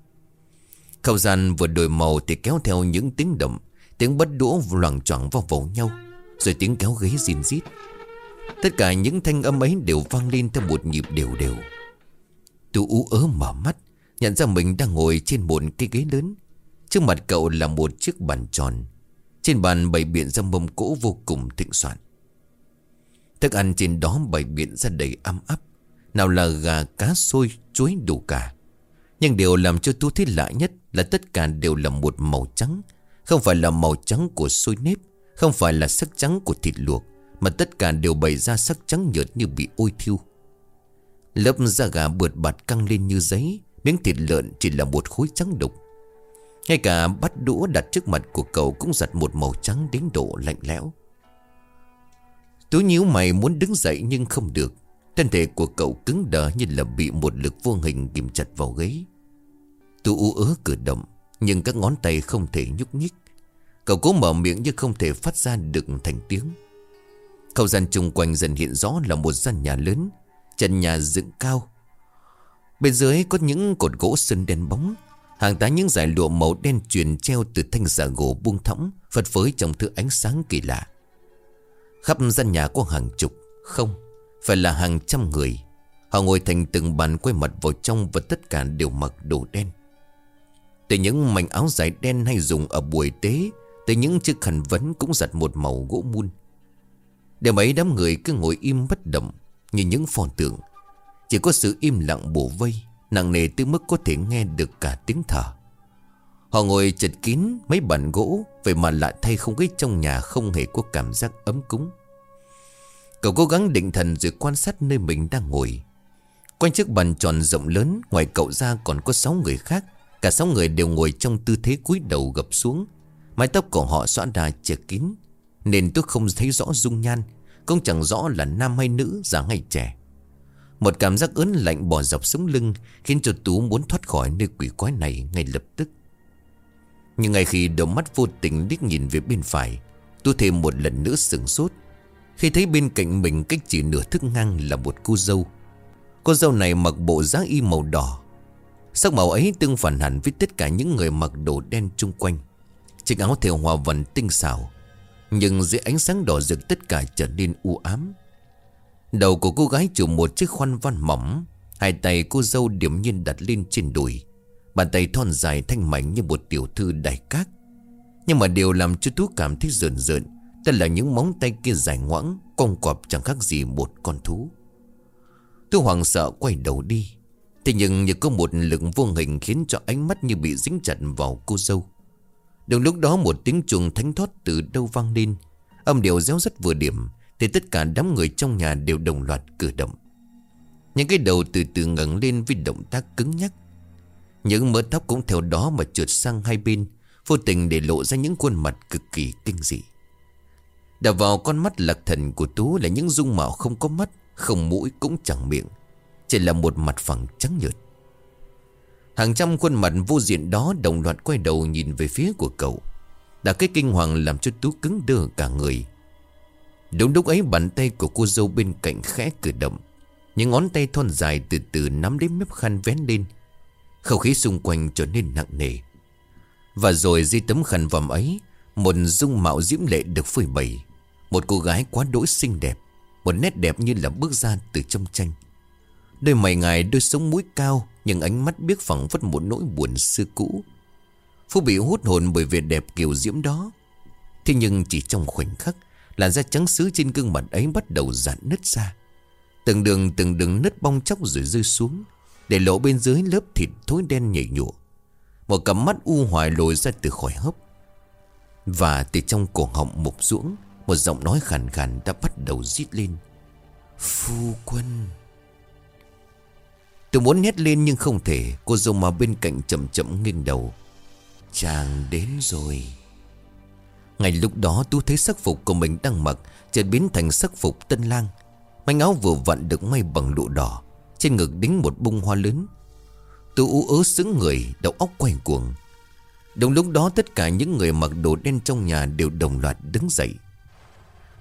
Không gian vừa đổi màu Thì kéo theo những tiếng động, Tiếng bất đũa loảng choảng vào vào nhau, Rồi tiếng kéo ghế rin rít. Tất cả những thanh âm ấy đều vang lên Theo một nhịp đều đều. Tôi ú ớ mở mắt, Nhận ra mình đang ngồi trên một cái ghế lớn. Trước mặt cậu là một chiếc bàn tròn trên bàn bày biện ra mâm cỗ vô cùng thịnh soạn. Thức ăn trên đó bày biện ra đầy ấm áp. Nào là gà, cá, xôi, chuối đủ cả Nhưng điều làm cho tôi thấy lạ nhất Là tất cả đều là một màu trắng. Không phải là màu trắng của xôi nếp, Không phải là sắc trắng của thịt luộc, Mà tất cả đều bày ra sắc trắng nhợt như bị ôi thiêu. Lớp da gà bượt bạt căng lên như giấy, Miếng thịt lợn chỉ là một khối trắng đục ngay cả bắt đũa đặt trước mặt của cậu Cũng giặt một màu trắng đến độ lạnh lẽo. Tú nhíu mày muốn đứng dậy nhưng không được. Thân thể của cậu cứng đờ như là bị một lực vô hình kìm chặt vào ghế Tú ú ớ cử động, Nhưng các ngón tay không thể nhúc nhích. Cậu cố mở miệng nhưng không thể phát ra được thành tiếng. Không gian chung quanh dần hiện rõ là một gian nhà lớn, Trần nhà dựng cao. Bên dưới có những cột gỗ sơn đen bóng. Hàng tá những dải lụa màu đen truyền treo từ thanh giả gỗ buông thõng, Phật phới trong thứ ánh sáng kỳ lạ. Khắp gian nhà có hàng chục, Không, Phải là hàng trăm người. Họ ngồi thành từng bàn quay mặt vào trong Và tất cả đều mặc đồ đen. Từ những mảnh áo dài đen hay dùng ở buổi tế Từ những chiếc khăn vấn cũng giặt một màu gỗ mun Để mấy đám người cứ ngồi im bất động Như những pho tượng. Chỉ có sự im lặng bổ vây. Nặng nề tới mức có thể nghe được cả tiếng thở. Họ ngồi chật kín mấy bàn gỗ, Vậy mà lại thay không khí trong nhà không hề có cảm giác ấm cúng. Cậu cố gắng định thần rồi quan sát nơi mình đang ngồi. Quanh chiếc bàn tròn rộng lớn, Ngoài cậu ra còn có 6 người khác. Cả 6 người đều ngồi trong tư thế cúi đầu gập xuống. Mái tóc của họ xõa đà chật kín, Nên tôi không thấy rõ dung nhan, Cũng chẳng rõ là nam hay nữ, già hay trẻ. Một cảm giác ớn lạnh bỏ dọc sống lưng Khiến cho Tú muốn thoát khỏi nơi quỷ quái này ngay lập tức. Nhưng ngay khi đôi mắt vô tình liếc nhìn về bên phải, Tú thêm một lần nữa sừng sốt. Khi thấy bên cạnh mình cách chỉ nửa thức ngang là một cô dâu. Cô dâu này mặc bộ giá y màu đỏ. Sắc màu ấy tương phản hẳn với tất cả những người mặc đồ đen chung quanh. Chiếc áo thêu hoa vần tinh xảo, Nhưng dưới ánh sáng đỏ rực tất cả trở nên u ám. Đầu của cô gái chụp một chiếc khoăn văn mỏng. Hai tay cô dâu điểm nhiên đặt lên trên đùi. Bàn tay thon dài thanh mảnh như một tiểu thư đại cát Nhưng mà điều làm cho Tú cảm thấy rợn rợn Đó là những móng tay kia dài ngoãng, Cong cọp chẳng khác gì một con thú. Tú hoàng sợ quay đầu đi. Thế nhưng như có một lực vô hình Khiến cho ánh mắt như bị dính chặt vào cô dâu. Đúng lúc đó một tiếng chuông thánh thoát từ đâu vang lên. Âm điệu réo rất vừa điểm. Thì tất cả đám người trong nhà đều đồng loạt cử động. Những cái đầu từ từ ngẩng lên với động tác cứng nhắc. Những mớ tóc cũng theo đó mà trượt sang hai bên, Vô tình để lộ ra những khuôn mặt cực kỳ kinh dị. Đào vào con mắt lạc thần của Tú là những dung mạo không có mắt, Không mũi cũng chẳng miệng, Chỉ là một mặt phẳng trắng nhợt. Hàng trăm khuôn mặt vô diện đó đồng loạt quay đầu nhìn về phía của cậu, Đã cái kinh hoàng làm cho Tú cứng đơ cả người. Đúng lúc ấy, bàn tay của cô dâu bên cạnh khẽ cử động. Những ngón tay thon dài từ từ nắm đến mép khăn vén lên. Không khí xung quanh trở nên nặng nề. Và rồi dưới tấm khăn vòm ấy, Một dung mạo diễm lệ được phơi bày. Một cô gái quá đỗi xinh đẹp, Một nét đẹp như là bước ra từ trong tranh. Đôi mày ngài, đôi sống mũi cao, Nhưng ánh mắt biết phẳng vất một nỗi buồn xưa cũ. Phú bị hút hồn bởi vẻ đẹp kiều diễm đó. Thế nhưng chỉ trong khoảnh khắc Làn da trắng xứ trên gương mặt ấy bắt đầu giãn nứt ra. Từng đường từng đường nứt bong chóc rồi rơi xuống, Để lộ bên dưới lớp thịt thối đen nhảy nhụa. Một cặp mắt u hoài lồi ra từ khỏi hốc. Và từ trong cổ họng mục ruỗng, Một giọng nói khàn khàn đã bắt đầu rít lên. Phu quân. Tôi muốn hét lên nhưng không thể. Cô dâu mà bên cạnh chậm chậm nghiêng đầu. Chàng đến rồi. Ngay lúc đó tôi thấy sắc phục của mình đang mặc, Chợt biến thành sắc phục tân lang. Manh áo vừa vặn được may bằng lụa đỏ, Trên ngực đính một bông hoa lớn. Tôi ú ớ xứng người, Đầu óc quay cuồng. Đồng lúc đó, tất cả những người mặc đồ đen trong nhà Đều đồng loạt đứng dậy.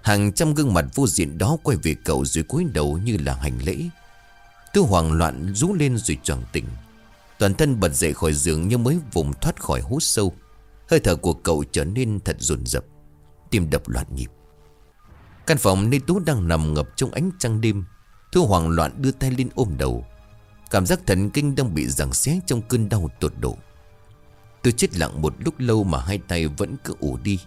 Hàng trăm gương mặt vô diện đó Quay về cậu dưới cúi đầu như là hành lễ. Tư hoảng loạn rú lên rồi choàng tỉnh. Toàn thân bật dậy khỏi giường như mới vùng thoát khỏi hút sâu. Hơi thở của cậu trở nên thật dồn dập Tim đập loạn nhịp. Căn phòng nơi Tú đang nằm ngập trong ánh trăng đêm. Thu hoảng loạn đưa tay lên ôm đầu. Cảm giác thần kinh đang bị giằng xé trong cơn đau tột độ. Tôi chết lặng một lúc lâu mà hai tay vẫn cứ ủ đi.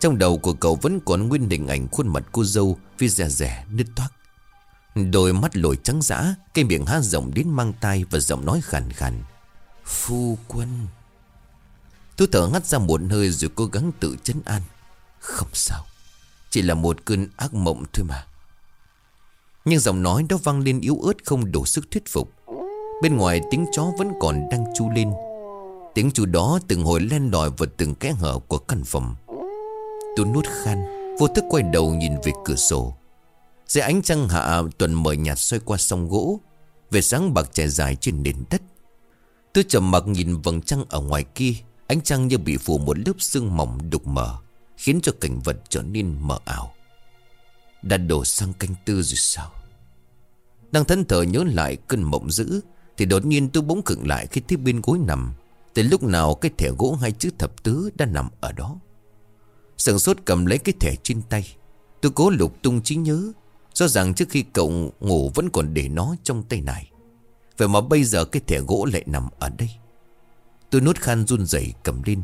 Trong đầu của cậu vẫn còn nguyên hình ảnh khuôn mặt cô dâu Vì rẻ rẻ nứt toác, Đôi mắt lồi trắng dã Cây miệng há rộng đến mang tay Và giọng nói khàn khàn. Phu quân! Tôi thở ngắt ra một hơi rồi cố gắng tự chấn an. Không sao, Chỉ là một cơn ác mộng thôi mà. Nhưng giọng nói đó vang lên yếu ớt Không đủ sức thuyết phục. Bên ngoài tiếng chó vẫn còn đang chu lên. Tiếng chu đó từng hồi len lỏi vào từng kẽ hở của căn phòng. Tôi nuốt khan, Vô thức quay đầu nhìn về cửa sổ. Dưới ánh trăng hạ tuần mờ nhạt xoay qua sông gỗ, Về sáng bạc trải dài trên nền đất. Tôi trầm mặc nhìn vầng trăng ở ngoài kia. Ánh trăng như bị phủ một lớp sương mỏng đục mờ, Khiến cho cảnh vật trở nên mờ ảo. Đã đổ sang canh tư rồi sao? Đang thân thở nhớ lại cơn mộng dữ, Thì đột nhiên tôi bỗng cựng lại khi thấy bên gối nằm. Từ lúc nào cái thẻ gỗ hay chữ thập tứ đã nằm ở đó. Sừng sốt cầm lấy cái thẻ trên tay. Tôi cố lục tung trí nhớ, Do rằng trước khi cậu ngủ vẫn còn để nó trong tay này. Vậy mà bây giờ cái thẻ gỗ lại nằm ở đây. Tôi nuốt khan run rẩy cầm lên.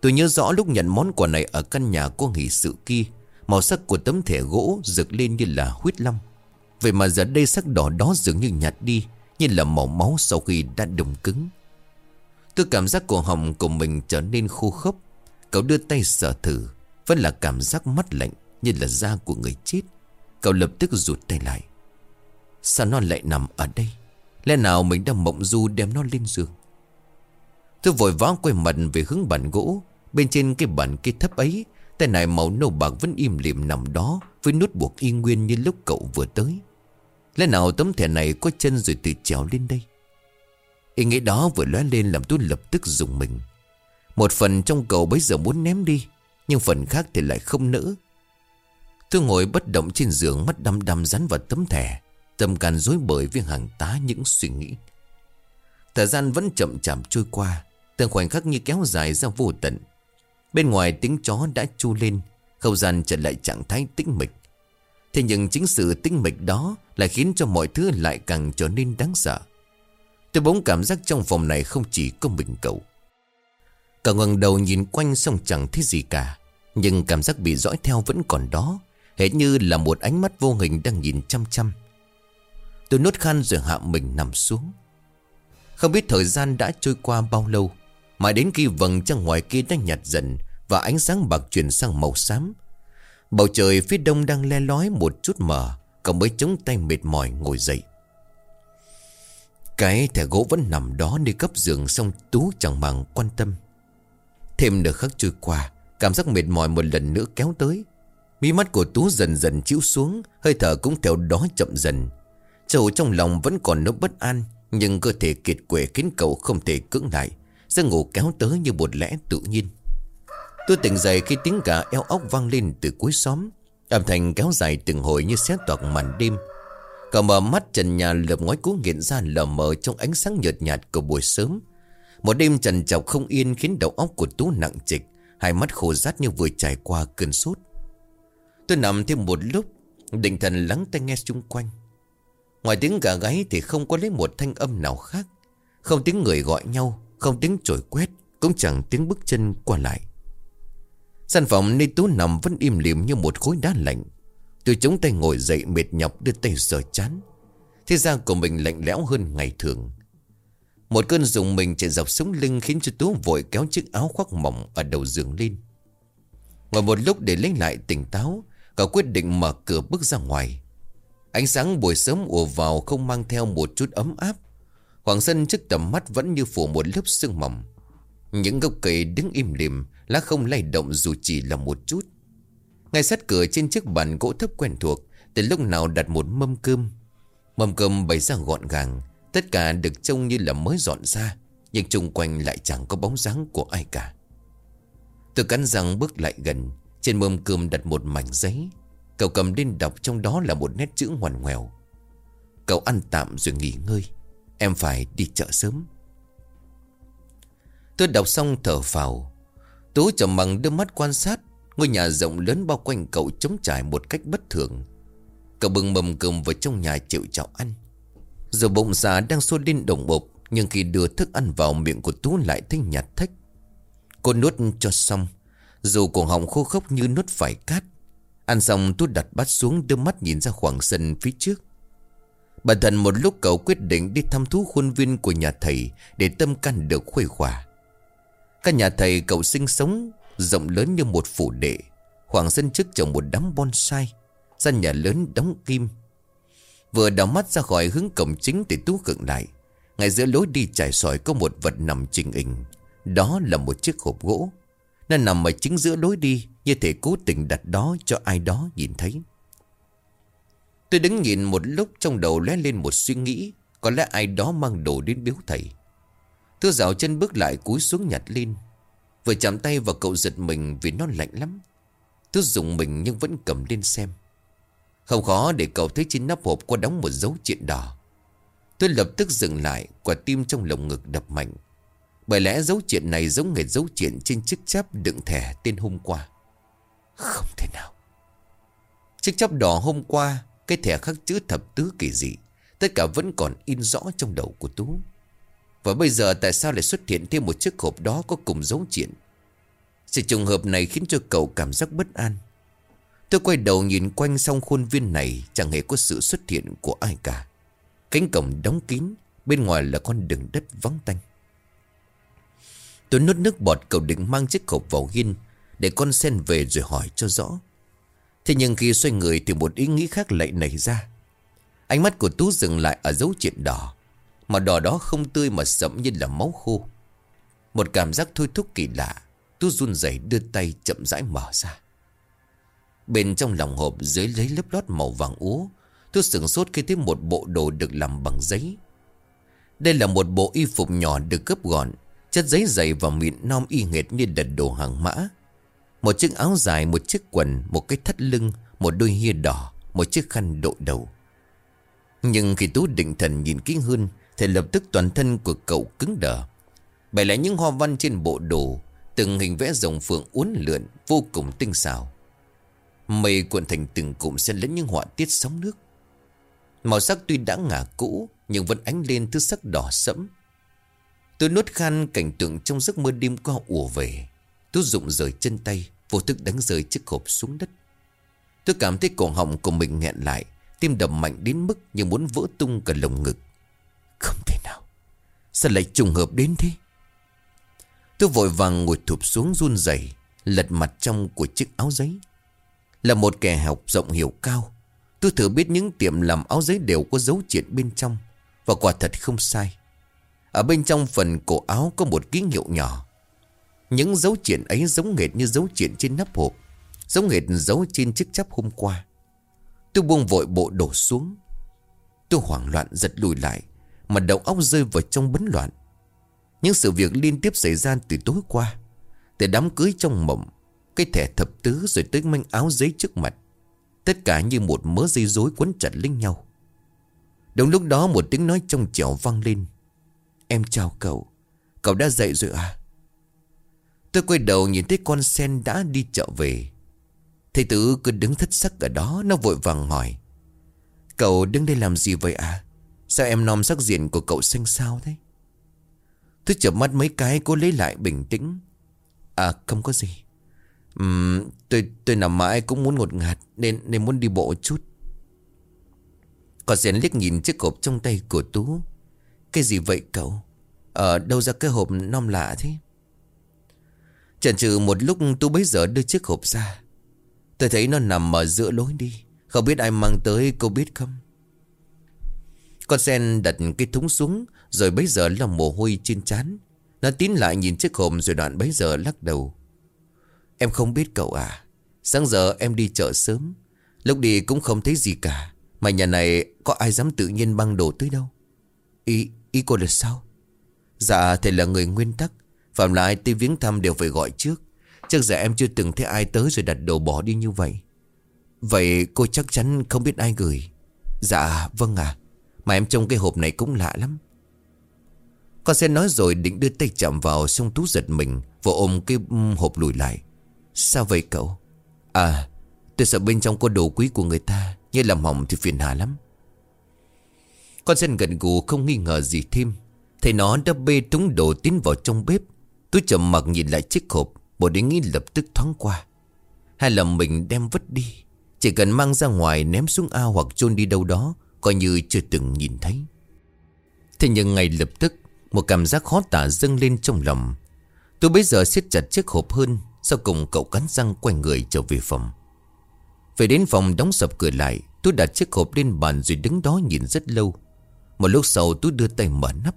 Tôi nhớ rõ lúc nhận món quà này ở căn nhà của nghỉ sự kia, Màu sắc của tấm thẻ gỗ rực lên như là huyết long. Vậy mà giờ đây sắc đỏ đó dường như nhạt đi, Như là màu máu sau khi đã đồng cứng. Tôi cảm giác cổ họng của mình trở nên khô khốc. Cậu đưa tay sờ thử, Vẫn là cảm giác mắt lạnh Như là da của người chết. Cậu lập tức rụt tay lại. Sao nó lại nằm ở đây? Lẽ nào mình đang mộng du đem nó lên giường? Tôi vội vã quay mặt về hướng bàn gỗ. Bên trên cái bàn kia thấp ấy, Tay này màu nâu bạc vẫn im lìm nằm đó, Với nút buộc y nguyên như lúc cậu vừa tới. Lẽ nào tấm thẻ này có chân rồi tự trèo lên đây? Ý nghĩ đó vừa lóe lên làm tôi lập tức dùng mình. Một phần trong cậu bấy giờ muốn ném đi, Nhưng phần khác thì lại không nỡ. Tôi ngồi bất động trên giường, Mắt đăm đăm rắn vào tấm thẻ, Tâm can dối bời với hàng tá những suy nghĩ. Thời gian vẫn chậm chạp trôi qua Từng khoảnh khắc như kéo dài ra vô tận. Bên ngoài tiếng chó đã chu lên, Không gian trở lại trạng thái tĩnh mịch. Thế nhưng chính sự tĩnh mịch đó Lại khiến cho mọi thứ lại càng trở nên đáng sợ. Tôi bỗng cảm giác trong phòng này không chỉ có mình cậu. Cậu ngẩng đầu nhìn quanh xong chẳng thấy gì cả, Nhưng cảm giác bị dõi theo vẫn còn đó, Hệt như là một ánh mắt vô hình đang nhìn chăm chăm. Tôi nuốt khăn rồi hạ mình nằm xuống. Không biết thời gian đã trôi qua bao lâu Mãi đến khi vầng trăng ngoài kia đã nhạt dần Và ánh sáng bạc chuyển sang màu xám. Bầu trời phía đông đang le lói một chút mờ, Cậu mới chống tay mệt mỏi ngồi dậy. Cái thẻ gỗ vẫn nằm đó nơi cấp giường Xong Tú chẳng màng quan tâm. Thêm nửa khắc trôi qua, Cảm giác mệt mỏi một lần nữa kéo tới. Mí mắt của Tú dần dần chịu xuống, Hơi thở cũng theo đó chậm dần. Châu trong lòng vẫn còn nỗi bất an, Nhưng cơ thể kiệt quệ khiến cậu không thể cưỡng lại. Giấc ngủ kéo tới như một lẽ tự nhiên. Tôi tỉnh dậy khi tiếng gà eo óc vang lên từ cuối xóm, Âm thanh kéo dài từng hồi như xé toạc màn đêm. Cậu mở mắt trần nhà lợp ngói cũ nghiện ra lờ mờ trong ánh sáng nhợt nhạt của buổi sớm. Một đêm trần trọc không yên khiến đầu óc của Tú nặng trịch, Hai mắt khô rát như vừa trải qua cơn sốt. Tôi nằm thêm một lúc, Định thần lắng tai nghe xung quanh. Ngoài tiếng gà gáy thì không có lấy một thanh âm nào khác, Không tiếng người gọi nhau không tiếng chổi quét, Cũng chẳng tiếng bước chân qua lại. Sản phòng nơi tú nằm vẫn im lìm như một khối đá lạnh. Tôi chống tay ngồi dậy mệt nhọc đưa tay sờ chán. Thế ra của mình lạnh lẽo hơn ngày thường. Một cơn dùng mình chạy dọc sống lưng Khiến cho Tú vội kéo chiếc áo khoác mỏng Ở đầu giường lên. Ngồi một lúc để lấy lại tỉnh táo, Cậu quyết định mở cửa bước ra ngoài. Ánh sáng buổi sớm ùa vào không mang theo một chút ấm áp. Hoàng sân trước tầm mắt vẫn như phủ một lớp sương mỏng. Những gốc cây đứng im lìm, Lá không lay động dù chỉ là một chút. Ngay sát cửa trên chiếc bàn gỗ thấp quen thuộc, Từ lúc nào đặt một mâm cơm. Mâm cơm bày ra gọn gàng, Tất cả được trông như là mới dọn ra, Nhưng chung quanh lại chẳng có bóng dáng của ai cả. Tôi cắn răng bước lại gần, Trên mâm cơm đặt một mảnh giấy. Cậu cầm lên đọc trong đó là một nét chữ ngoằn ngoèo. Cậu ăn tạm rồi nghỉ ngơi. Em phải đi chợ sớm. Tôi đọc xong thở phào. Tú trầm bằng đưa mắt quan sát. Ngôi nhà rộng lớn bao quanh cậu chống trải một cách bất thường. Cậu bừng mầm cơm vào trong nhà chịu chào ăn. Giờ bụng già đang xô lên đồng bộp Nhưng khi đưa thức ăn vào miệng của Tú lại thấy nhạt thách. Cô nuốt cho xong. Dù cổ họng khô khốc như nuốt phải cát. Ăn xong, Tú đặt bát xuống đưa mắt nhìn ra khoảng sân phía trước. Bản thân một lúc cậu quyết định đi thăm thú khuôn viên của nhà thầy Để tâm can được khuây khỏa. Căn nhà thầy cậu sinh sống Rộng lớn như một phủ đệ Khoảng sân trước trồng một đám bonsai Gian nhà lớn đóng kim. Vừa đào mắt ra khỏi hướng cổng chính thì tú khựng lại. Ngay giữa lối đi trải sỏi có một vật nằm trình hình Đó là một chiếc hộp gỗ. Nó nằm ở chính giữa lối đi, Như thể cố tình đặt đó cho ai đó nhìn thấy. Tôi đứng nhìn một lúc trong đầu lóe lên một suy nghĩ, Có lẽ ai đó mang đồ đến biếu thầy. Thưa dạo chân bước lại cúi xuống nhặt lên, Vừa chạm tay vào cậu giật mình vì nó lạnh lắm. Thưa dùng mình nhưng vẫn cầm lên xem. Không khó để cậu thấy trên nắp hộp có đóng một dấu chuyện đỏ. Tôi lập tức dừng lại, Quả tim trong lồng ngực đập mạnh. Bởi lẽ dấu chuyện này giống nghề dấu chuyện trên chiếc cháp đựng thẻ tên hôm qua. Không thể nào. Chiếc cháp đỏ hôm qua cái thẻ khắc chữ thập tứ kỳ dị, Tất cả vẫn còn in rõ trong đầu của Tú. Và bây giờ tại sao lại xuất hiện thêm một chiếc hộp đó có cùng dấu chuyện? Sự trùng hợp này khiến cho cậu cảm giác bất an. Tôi quay đầu nhìn quanh xong khuôn viên này, Chẳng hề có sự xuất hiện của ai cả. Cánh cổng đóng kín, Bên ngoài là con đường đất vắng tanh. Tôi nuốt nước bọt, cậu định mang chiếc hộp vào hiên, Để con sen về rồi hỏi cho rõ. Thế nhưng khi xoay người thì một ý nghĩ khác lại nảy ra. Ánh mắt của Tú dừng lại ở dấu chuyện đỏ, Mà đỏ đó không tươi mà sẫm như là máu khô. Một cảm giác thôi thúc kỳ lạ, Tú run rẩy đưa tay chậm rãi mở ra. Bên trong lòng hộp dưới lấy lớp lót màu vàng úa tú sửng sốt khi thấy một bộ đồ được làm bằng giấy. Đây là một bộ y phục nhỏ được gấp gọn, Chất giấy dày và mịn non y nghệt như đật đồ hàng mã. Một chiếc áo dài, một chiếc quần, một cái thắt lưng Một đôi hia đỏ, một chiếc khăn đội đầu. Nhưng khi Tú định thần nhìn kỹ hơn Thì lập tức toàn thân của cậu cứng đờ. Bởi lẽ những hoa văn trên bộ đồ Từng hình vẽ rồng phượng uốn lượn Vô cùng tinh xảo. Mây cuộn thành từng cụm xen lẫn những họa tiết sóng nước. Màu sắc tuy đã ngả cũ Nhưng vẫn ánh lên thứ sắc đỏ sẫm. Tôi nuốt khan cảnh tượng trong giấc mơ đêm qua ùa về. Tôi rụng rời chân tay. Vô thức đánh rơi chiếc hộp xuống đất. Tôi cảm thấy cổ họng của mình nghẹn lại, Tim đập mạnh đến mức như muốn vỡ tung cả lồng ngực. Không thể nào. Sao lại trùng hợp đến thế? Tôi vội vàng ngồi thụp xuống run rẩy, Lật mặt trong của chiếc áo giấy. Là một kẻ học rộng hiểu cao, Tôi thử biết những tiệm làm áo giấy đều có dấu chuyện bên trong, Và quả thật không sai. Ở bên trong phần cổ áo có một ký hiệu nhỏ những dấu chuyện ấy giống nghệt như dấu chuyện trên nắp hộp, Giống nghệt dấu trên chiếc chắp hôm qua. Tôi buông vội bộ đổ xuống. Tôi hoảng loạn giật lùi lại, Mà đầu óc rơi vào trong bấn loạn. Những sự việc liên tiếp xảy ra từ tối qua, Từ đám cưới trong mộng, Cái thẻ thập tứ rồi tới manh áo giấy trước mặt. Tất cả như một mớ dây rối quấn chặt lên nhau. Đúng lúc đó một tiếng nói trong trẻo vang lên. Em chào cậu Cậu đã dậy rồi à? Tôi quay đầu nhìn thấy con sen đã đi chợ về. Thầy tử cứ đứng thất sắc ở đó Nó vội vàng hỏi. Cậu đứng đây làm gì vậy à Sao em nom sắc diện của cậu xanh sao thế? Tôi chợp mắt mấy cái Cố lấy lại bình tĩnh. À không có gì. Uhm, tôi, tôi nằm mãi cũng muốn ngột ngạt Nên nên muốn đi bộ chút. Con sen liếc nhìn chiếc hộp trong tay của Tú. Cái gì vậy cậu? Ở đâu ra cái hộp non lạ thế? Chần chừ một lúc tôi bấy giờ đưa chiếc hộp ra. Tôi thấy nó nằm ở giữa lối đi. Không biết ai mang tới cô biết không? Con sen đặt cái thúng xuống Rồi bấy giờ là mồ hôi trên chán Nó tín lại nhìn chiếc hộp rồi đoạn bấy giờ lắc đầu. Em không biết cậu à. Sáng giờ em đi chợ sớm. Lúc đi cũng không thấy gì cả. Mà nhà này có ai dám tự nhiên băng đổ tới đâu? Ý, ý cô là sao? Dạ thầy là người nguyên tắc. Phạm lại tới viếng thăm đều phải gọi trước. Chắc giờ em chưa từng thấy ai tới rồi đặt đồ bỏ đi như vậy. Vậy cô chắc chắn không biết ai gửi. Dạ vâng à Mà em trông cái hộp này cũng lạ lắm. Con sẽ nói rồi định đưa tay chạm vào Xong tú giật mình Và ôm cái hộp lùi lại. Sao vậy cậu? À tôi sợ bên trong có đồ quý của người ta, Như làm hỏng thì phiền hà lắm. Con sen gần gù không nghi ngờ gì thêm. Thầy nó đã bê trúng đồ tiến vào trong bếp. Tôi chậm mặc nhìn lại chiếc hộp, bộ ý nghĩ lập tức thoáng qua. Hay là mình đem vứt đi, Chỉ cần mang ra ngoài ném xuống ao hoặc chôn đi đâu đó, Coi như chưa từng nhìn thấy. Thế nhưng ngay lập tức, Một cảm giác khó tả dâng lên trong lòng. Tôi bây giờ siết chặt chiếc hộp hơn, Sau cùng cậu cắn răng quay người trở về phòng. Về đến phòng đóng sập cửa lại, Tôi đặt chiếc hộp lên bàn rồi đứng đó nhìn rất lâu. Một lúc sau tôi đưa tay mở nắp.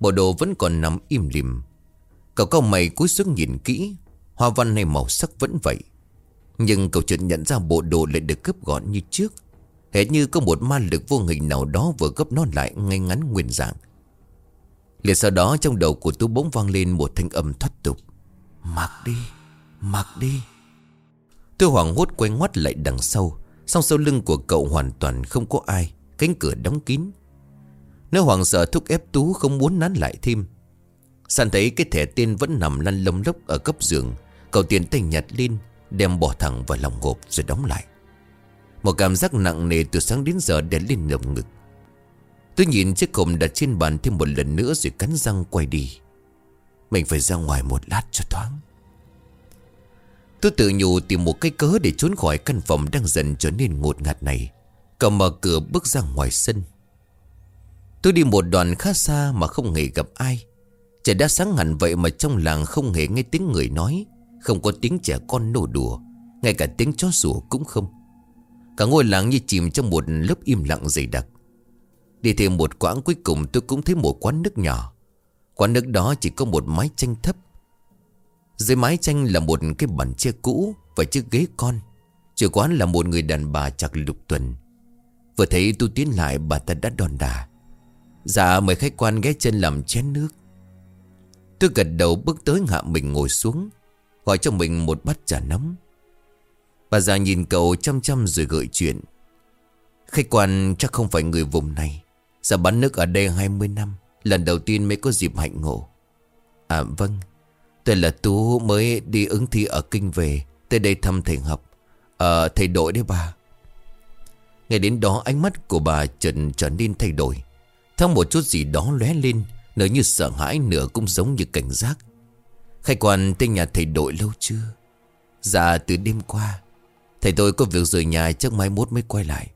Bộ đồ vẫn còn nằm im lìm. Cậu cao mày cúi xuống nhìn kỹ. Hoa văn này màu sắc vẫn vậy. Nhưng cậu chợt nhận ra bộ đồ lại được gấp gọn như trước. Hết như có một ma lực vô hình nào đó vừa gấp nó lại ngay ngắn nguyên dạng. Liền sau đó trong đầu của tú bỗng vang lên một thanh âm thoát tục. Mặc đi, mặc đi. Tôi hoảng hốt quay ngoắt lại đằng sau Song sau lưng của cậu hoàn toàn không có ai Cánh cửa đóng kín. Nếu hoàng sợ thúc ép Tú không muốn nán lại thêm San thấy cái thẻ tên vẫn nằm lăn lông lốc ở cấp giường, Cậu tiến tay nhặt lên, Đem bỏ thẳng vào lòng hộp rồi đóng lại. Một cảm giác nặng nề từ sáng đến giờ đè lên lồng ngực. Tôi nhìn chiếc hộp đặt trên bàn thêm một lần nữa rồi cắn răng quay đi. Mình phải ra ngoài một lát cho thoáng. Tôi tự nhủ tìm một cái cớ để trốn khỏi căn phòng đang dần trở nên ngột ngạt này. Cậu mở cửa bước ra ngoài sân. Tôi đi một đoạn khá xa mà không hề gặp ai. Trời đã sáng hẳn vậy mà trong làng không hề nghe tiếng người nói, Không có tiếng trẻ con nổ đùa, Ngay cả tiếng chó sủa cũng không. Cả ngôi làng như chìm trong một lớp im lặng dày đặc. Đi thêm một quãng cuối cùng tôi cũng thấy một quán nước nhỏ. Quán nước đó chỉ có một mái tranh thấp. Dưới mái tranh là một cái bàn che cũ Và chiếc ghế con. Chủ quán là một người đàn bà chặt lục tuần. Vừa thấy tôi tiến lại, bà ta đã đòn đà. Dạ mời khách quan ghé chân làm chén nước. Tôi gật đầu bước tới hạ mình ngồi xuống Gọi cho mình một bát trà nóng. Bà già nhìn cậu chăm chăm rồi gợi chuyện. Khách quan chắc không phải người vùng này Giờ bán nước ở đây 20 năm, Lần đầu tiên mới có dịp hạnh ngộ. À vâng Tôi là Tú mới đi ứng thi ở kinh về, Tới đây thăm thầy học. Ờ thầy đội đấy bà. Ngay đến đó ánh mắt của bà trần trở nên thay đổi. Thăng một chút gì đó lóe lên Nửa như sợ hãi nửa cũng giống như cảnh giác. Khách quan tên nhà thầy đội lâu chưa? Dạ từ đêm qua. Thầy tôi có việc rời nhà chắc mai mốt mới quay lại.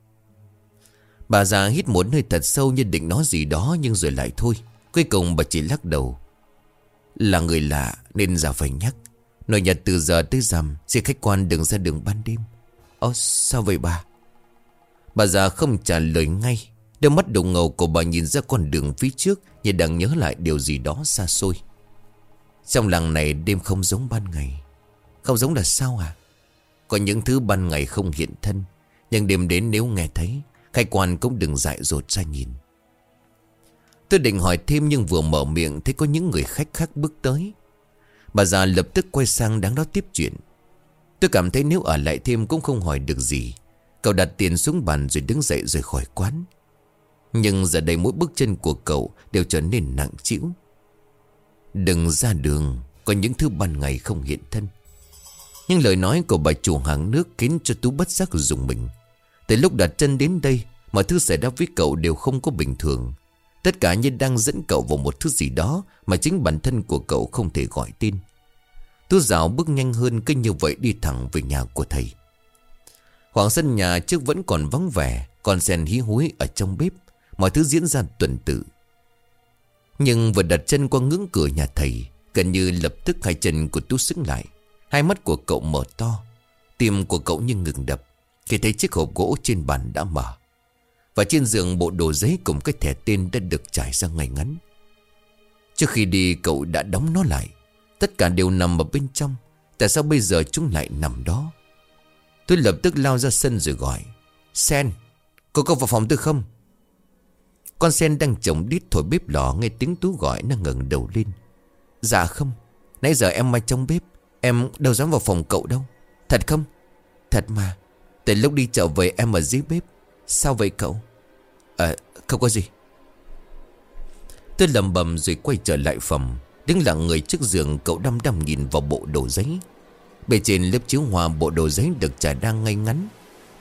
Bà già hít một hơi thật sâu như định nói gì đó nhưng rồi lại thôi. Cuối cùng bà chỉ lắc đầu. Là người lạ nên già phải nhắc. Nội nhật từ giờ tới rằm Xin khách quan đừng ra đường ban đêm. Ồ sao vậy bà? Bà già không trả lời ngay. Đôi mắt đồng ngầu của bà nhìn ra con đường phía trước, Như đang nhớ lại điều gì đó xa xôi. Trong làng này đêm không giống ban ngày. Không giống là sao à Có những thứ ban ngày không hiện thân, Nhưng đêm đến nếu nghe thấy Khai quan cũng đừng dại dột ra nhìn. Tôi định hỏi thêm nhưng vừa mở miệng Thấy có những người khách khác bước tới. Bà già lập tức quay sang đáng đó tiếp chuyện. Tôi cảm thấy nếu ở lại thêm cũng không hỏi được gì. Cậu đặt tiền xuống bàn rồi đứng dậy rời khỏi quán. Nhưng giờ đây mỗi bước chân của cậu đều trở nên nặng trĩu. Đừng ra đường, Có những thứ ban ngày không hiện thân. Nhưng lời nói của bà chủ hàng nước khiến cho Tú bất giác dùng mình. Từ lúc đặt chân đến đây, Mọi thứ xảy ra với cậu đều không có bình thường. Tất cả như đang dẫn cậu vào một thứ gì đó Mà chính bản thân của cậu không thể gọi tin Tú dạo bước nhanh hơn Cứ như vậy đi thẳng về nhà của thầy. Khoảng sân nhà trước vẫn còn vắng vẻ, Còn sen hí húi ở trong bếp. Mọi thứ diễn ra tuần tự. Nhưng vừa đặt chân qua ngưỡng cửa nhà thầy, Gần như lập tức hai chân của Tú xứng lại. Hai mắt của cậu mở to, Tim của cậu như ngừng đập, khi thấy chiếc hộp gỗ trên bàn đã mở. Và trên giường bộ đồ giấy cùng cái thẻ tên đã được trải ra ngay ngắn. Trước khi đi, cậu đã đóng nó lại. Tất cả đều nằm ở bên trong. Tại sao bây giờ chúng lại nằm đó? Tôi lập tức lao ra sân rồi gọi. Sen, Cô có vào phòng tôi không? Con sen đang trồng đít thổi bếp lò Nghe tiếng Tú gọi nó ngẩng đầu lên. Dạ không, Nãy giờ em mai trong bếp, Em đâu dám vào phòng cậu đâu. Thật không? Thật mà, từ lúc đi chợ về em ở dưới bếp. Sao vậy cậu? À không có gì. Tôi lầm bầm rồi quay trở lại phòng, Đứng lặng người trước giường, cậu đăm đăm nhìn vào bộ đồ giấy. Bề trên lớp chiếu hoa bộ đồ giấy được trải đang ngay ngắn.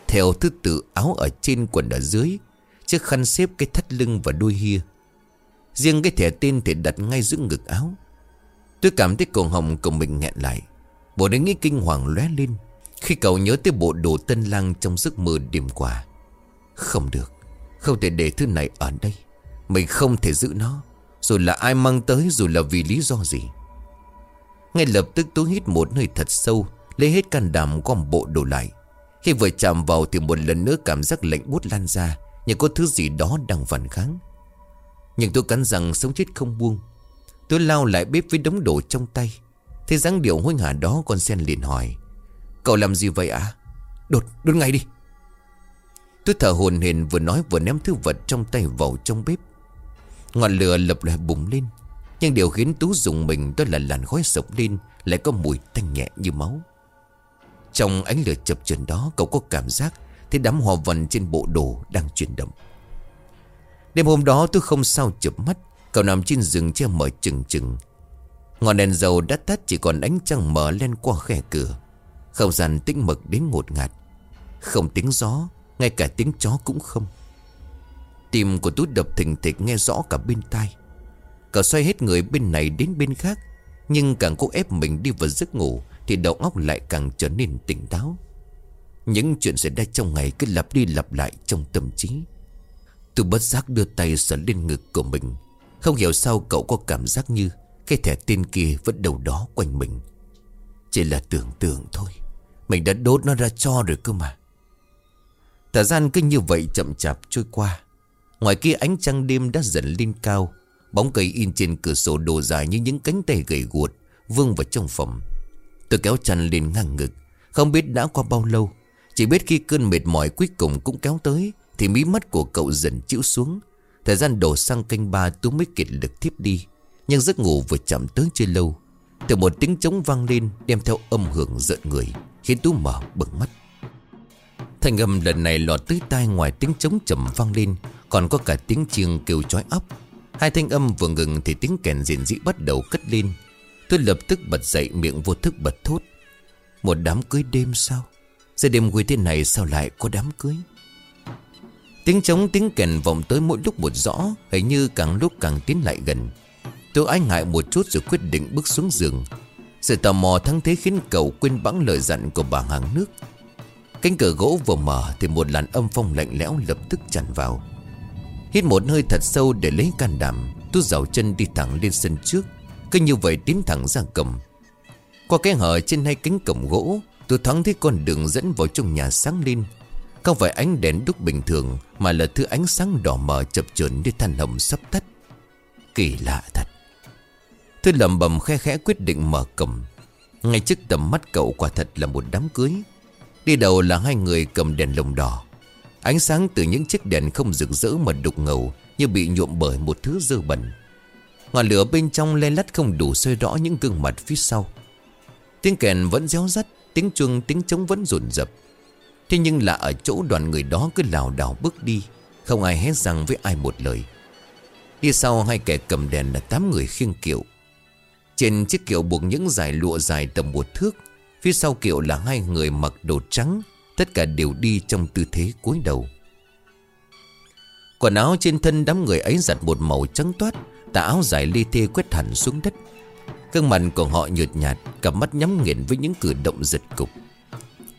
Theo thứ tự áo ở trên quần ở dưới Chiếc khăn xếp cái thắt lưng và đuôi hia. Riêng cái thẻ tên thì đặt ngay giữa ngực áo. Tôi cảm thấy cổ hồng của mình nghẹn lại. Bộ đấy nghĩ kinh hoàng lóe lên. Khi cậu nhớ tới bộ đồ tân lang trong giấc mơ đêm qua. Không được. Không thể để thứ này ở đây. Mình không thể giữ nó. Rồi là ai mang tới, Dù là vì lý do gì. Ngay lập tức tôi hít một hơi thật sâu, Lấy hết can đảm gom bộ đồ lại. Khi vừa chạm vào thì một lần nữa cảm giác lạnh bút lan ra. Như có thứ gì đó đang phản kháng. Nhưng tôi cắn rằng sống chết không buông. Tôi lao lại bếp với đống đồ trong tay. Thế dáng điệu hối hả đó con sen liền hỏi Cậu làm gì vậy ạ? À? Đột, đột ngay đi. Tôi thở hồn hển vừa nói vừa ném thứ vật trong tay vào trong bếp. Ngọn lửa lập lại bùng lên Nhưng điều khiến Tú dùng mình đó là làn khói sộc lên Lại có mùi tanh nhẹ như máu. Trong ánh lửa chập chờn đó Cậu có cảm giác Thấy đám hoa văn trên bộ đồ đang chuyển động. Đêm hôm đó tôi không sao chụp mắt, Cậu nằm trên giường che mở chừng chừng. Ngọn đèn dầu đã tắt, chỉ còn ánh trăng mở lên qua khe cửa. Không gian tĩnh mực đến ngột ngạt. Không tiếng gió, Ngay cả tiếng chó cũng không. Tim của Tút đập thình thịch nghe rõ cả bên tai. Cậu xoay hết người bên này đến bên khác, Nhưng càng cố ép mình đi vào giấc ngủ Thì đầu óc lại càng trở nên tỉnh táo. Những chuyện xảy ra trong ngày cứ lặp đi lặp lại trong tâm trí. Tôi bất giác đưa tay sờ lên ngực của mình. Không hiểu sao cậu có cảm giác như Cái thẻ tên kia vẫn đầu đó quanh mình. Chỉ là tưởng tượng thôi. Mình đã đốt nó ra cho rồi cơ mà. Thời gian cứ như vậy chậm chạp trôi qua. Ngoài kia ánh trăng đêm đã dần lên cao, Bóng cây in trên cửa sổ đồ dài như những cánh tay gầy guột Vương vào trong phòng. Tôi kéo chăn lên ngang ngực, Không biết đã qua bao lâu chỉ biết khi cơn mệt mỏi cuối cùng cũng kéo tới, Thì mí mắt của cậu dần chịu xuống. Thời gian đổ sang canh ba tú mới kiệt lực thiếp đi, Nhưng giấc ngủ vừa chậm tới chưa lâu, Từ một tiếng trống vang lên, Đem theo âm hưởng giận người, Khiến Tú mở bừng mắt. Thanh âm lần này lọt tới tai ngoài tiếng trống chậm vang lên, Còn có cả tiếng chiêng kêu chói óc Hai thanh âm vừa ngừng thì tiếng kèn diện dĩ bắt đầu cất lên. Tôi lập tức bật dậy miệng vô thức bật thốt, Một đám cưới đêm sao? Giờ đêm khuya thế này sao lại có đám cưới? Tiếng trống, tiếng kèn vọng tới mỗi lúc một rõ, Hình như càng lúc càng tiến lại gần. Tôi ái ngại một chút rồi quyết định bước xuống giường. Sự tò mò thắng thế khiến cậu quên bẵng lời dặn của bà hàng nước. Cánh cửa gỗ vừa mở Thì một làn âm phong lạnh lẽo lập tức tràn vào. Hít một hơi thật sâu để lấy can đảm, Tôi dạo chân đi thẳng lên sân trước. Cứ như vậy tiến thẳng ra cầm Qua cái hở trên hai cánh cổng gỗ Tôi thoáng thấy con đường dẫn vào trong nhà sáng lên Không phải ánh đèn đúc bình thường Mà là thứ ánh sáng đỏ mờ chập chờn như than hồng sắp tắt. Kỳ lạ thật. Tôi lầm bầm khe khẽ quyết định mở cầm Ngay trước tầm mắt cậu quả thật là một đám cưới. Đi đầu là hai người cầm đèn lồng đỏ. Ánh sáng từ những chiếc đèn không rực rỡ mà đục ngầu Như bị nhuộm bởi một thứ dơ bẩn. Ngọn lửa bên trong len lắt không đủ soi rõ những gương mặt phía sau. Tiếng kèn vẫn réo rắt. Tiếng chuông, tiếng trống vẫn rộn rập. Thế nhưng là ở chỗ đoàn người đó cứ lảo đảo bước đi, Không ai hét rằng với ai một lời. Đi sau hai kẻ cầm đèn là tám người khiêng kiệu. Trên chiếc kiệu buộc những dải lụa dài tầm một thước, Phía sau kiệu là hai người mặc đồ trắng, Tất cả đều đi trong tư thế cúi đầu. Quần áo trên thân đám người ấy giặt một màu trắng toát, Tà áo dài lê thê quét hẳn xuống đất. Cương mặt của họ nhợt nhạt, Cặp mắt nhắm nghiền với những cử động giật cục.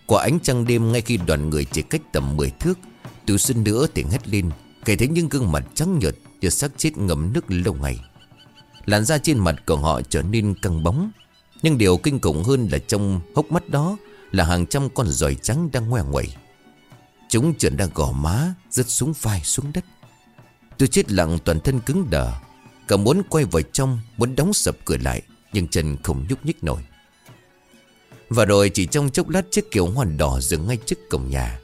Qua ánh trăng đêm ngay khi đoàn người chỉ cách tầm 10 thước Từ xuân nữa thì hét lên, Kể thấy những gương mặt trắng nhợt Như xác chết ngấm nước lâu ngày. Làn da trên mặt của họ trở nên căng bóng, Nhưng điều kinh khủng hơn là trong hốc mắt đó là hàng trăm con giòi trắng đang ngoe ngoẩy. Chúng trượt đang gò má, Rớt xuống vai xuống đất. Tôi chết lặng toàn thân cứng đờ, Cả muốn quay vào trong, Muốn đóng sập cửa lại. Nhưng chân không nhúc nhích nổi. Và rồi chỉ trong chốc lát chiếc kiệu hoàn đỏ dừng ngay trước cổng nhà.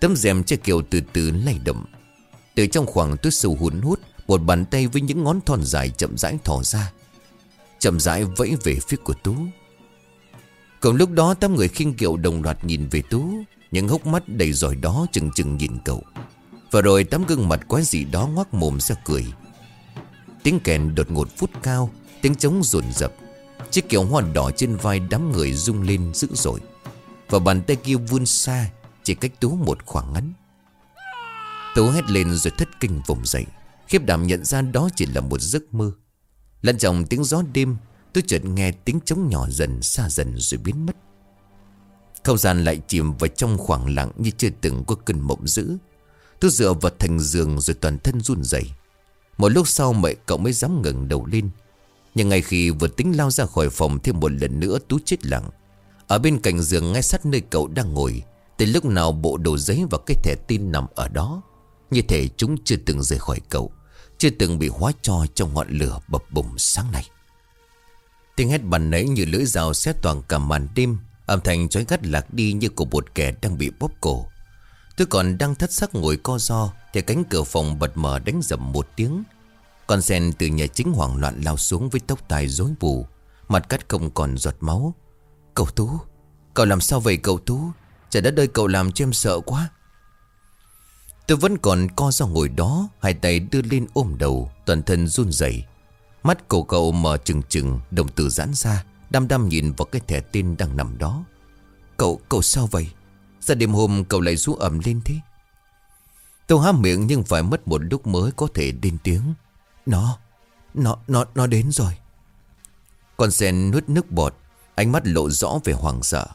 Tấm rèm chiếc kiệu từ từ lay động. Từ trong khoảng tuyết sâu hún hút, Một bàn tay với những ngón thon dài chậm rãi thò ra. Chậm rãi vẫy về phía của Tú. Cùng lúc đó, tám người khinh kiệu đồng loạt nhìn về Tú. Những hốc mắt đầy giỏi đó chừng chừng nhìn cậu. Và rồi tấm gương mặt quái dị đó ngoác mồm ra cười. Tiếng kèn đột ngột phút cao Tiếng trống rồn rập. Chiếc kiệu hoa đỏ trên vai đám người rung lên dữ dội. Và bàn tay kia vươn xa, Chỉ cách Tú một khoảng ngắn. Tú hét lên rồi thất kinh vùng dậy. Khiếp đảm nhận ra đó chỉ là một giấc mơ. Lẫn trong tiếng gió đêm, Tôi chợt nghe tiếng trống nhỏ dần xa dần rồi biến mất. Không gian lại chìm vào trong khoảng lặng như chưa từng có cơn mộng dữ. Tôi dựa vào thành giường rồi toàn thân run rẩy. Một lúc sau mẹ cậu mới dám ngẩng đầu lên. Nhưng ngay khi vừa tính lao ra khỏi phòng thêm một lần nữa, Tú chết lặng. Ở bên cạnh giường ngay sát nơi cậu đang ngồi Từ lúc nào bộ đồ giấy và cái thẻ tin nằm ở đó. Như thể chúng chưa từng rời khỏi cậu, Chưa từng bị hóa cho trong ngọn lửa bập bùng sáng nay. Tiếng hét bàn nấy như lưỡi dao xét toàn cả màn đêm, Âm thanh chói gắt lạc đi như của một kẻ đang bị bóp cổ. Tôi còn đang thất sắc ngồi co do Thì cánh cửa phòng bật mở đánh dầm một tiếng. Con sen từ nhà chính hoảng loạn lao xuống với tóc tai rối bù. Mặt cắt không còn giọt máu. Cậu Tú Cậu làm sao vậy cậu Tú? Trời đất ơi cậu làm cho em sợ quá. Tôi vẫn còn co ra ngồi đó Hai tay đưa lên ôm đầu Toàn thân run rẩy. Mắt cậu cậu mở trừng trừng Đồng tử giãn ra Đăm đăm nhìn vào cái thẻ tin đang nằm đó. Cậu, cậu sao vậy? Sao đêm hôm cậu lại rú ẩm lên thế. Tôi há miệng nhưng phải mất một lúc mới có thể lên tiếng. Nó, nó, nó, nó đến rồi. Con sen nuốt nước bọt Ánh mắt lộ rõ về hoàng sợ.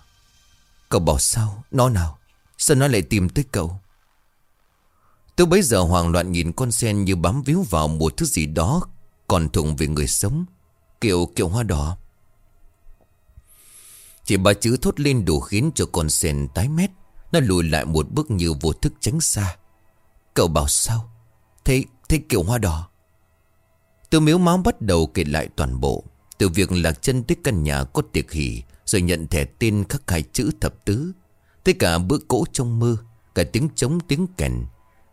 Cậu bảo sao, nó nào? Sao nó lại tìm tới cậu? Tôi bấy giờ hoảng loạn nhìn con sen như bám víu vào một thứ gì đó Còn thùng về người sống Kiểu kiểu hoa đỏ. Chỉ ba chữ thốt lên đủ khiến cho con sen tái mét. Nó lùi lại một bước như vô thức tránh xa. Cậu bảo sao? Thế, thế kiểu hoa đỏ. Tôi miếu máu bắt đầu kể lại toàn bộ. Từ việc lạc chân tới căn nhà có tiệc hỷ Rồi nhận thẻ tên khắc hai chữ thập tứ. Tới cả bữa cỗ trong mơ Cả tiếng trống tiếng kèn.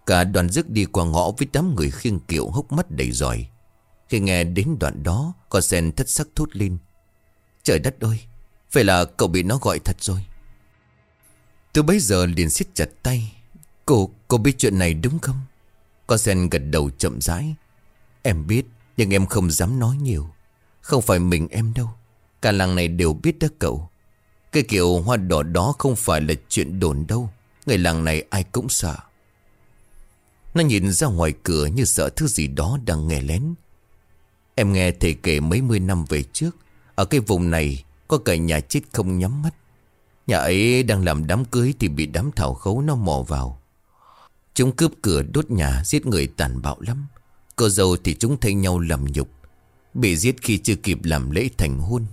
Cả đoàn rước đi qua ngõ với đám người khiêng kiệu hốc mắt đầy giỏi Khi nghe đến đoạn đó Con sen thất sắc thốt lên. Trời đất ơi Phải là cậu bị nó gọi thật rồi. Từ bấy giờ liền siết chặt tay. Cô, cô biết chuyện này đúng không? Con sen gật đầu chậm rãi. Em biết nhưng em không dám nói nhiều. Không phải mình em đâu. Cả làng này đều biết đó cậu. Cái kiểu hoa đỏ đó không phải là chuyện đồn đâu. Người làng này ai cũng sợ. Nó nhìn ra ngoài cửa như sợ thứ gì đó đang nghe lén. Em nghe thầy kể mấy mươi năm về trước, Ở cái vùng này Có cả nhà chết không nhắm mắt. Nhà ấy đang làm đám cưới Thì bị đám thảo khấu nó mò vào. Chúng cướp cửa đốt nhà, Giết người tàn bạo lắm. Cô dâu thì chúng thay nhau làm nhục. Bị giết khi chưa kịp làm lễ thành hôn.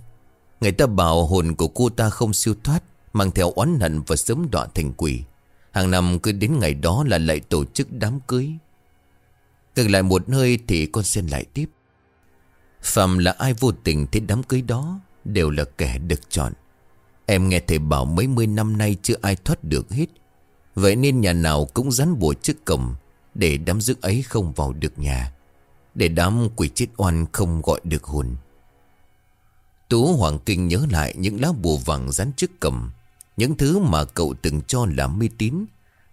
Người ta bảo hồn của cô ta không siêu thoát, Mang theo oán hận và sớm đọa thành quỷ. Hàng năm cứ đến ngày đó là lại tổ chức đám cưới. Ngừng lại một hơi thì con xem lại tiếp. Phạm là ai vô tình thấy đám cưới đó, Đều là kẻ được chọn. Em nghe thầy bảo mấy mươi năm nay chưa ai thoát được hết. Vậy nên nhà nào cũng rắn bùa trước cổng Để đám rước ấy không vào được nhà. Để đám quỷ chết oan không gọi được hồn Tú Hoàng Kinh nhớ lại những lá bùa vàng dán trước cầm, Những thứ mà cậu từng cho là mê tín,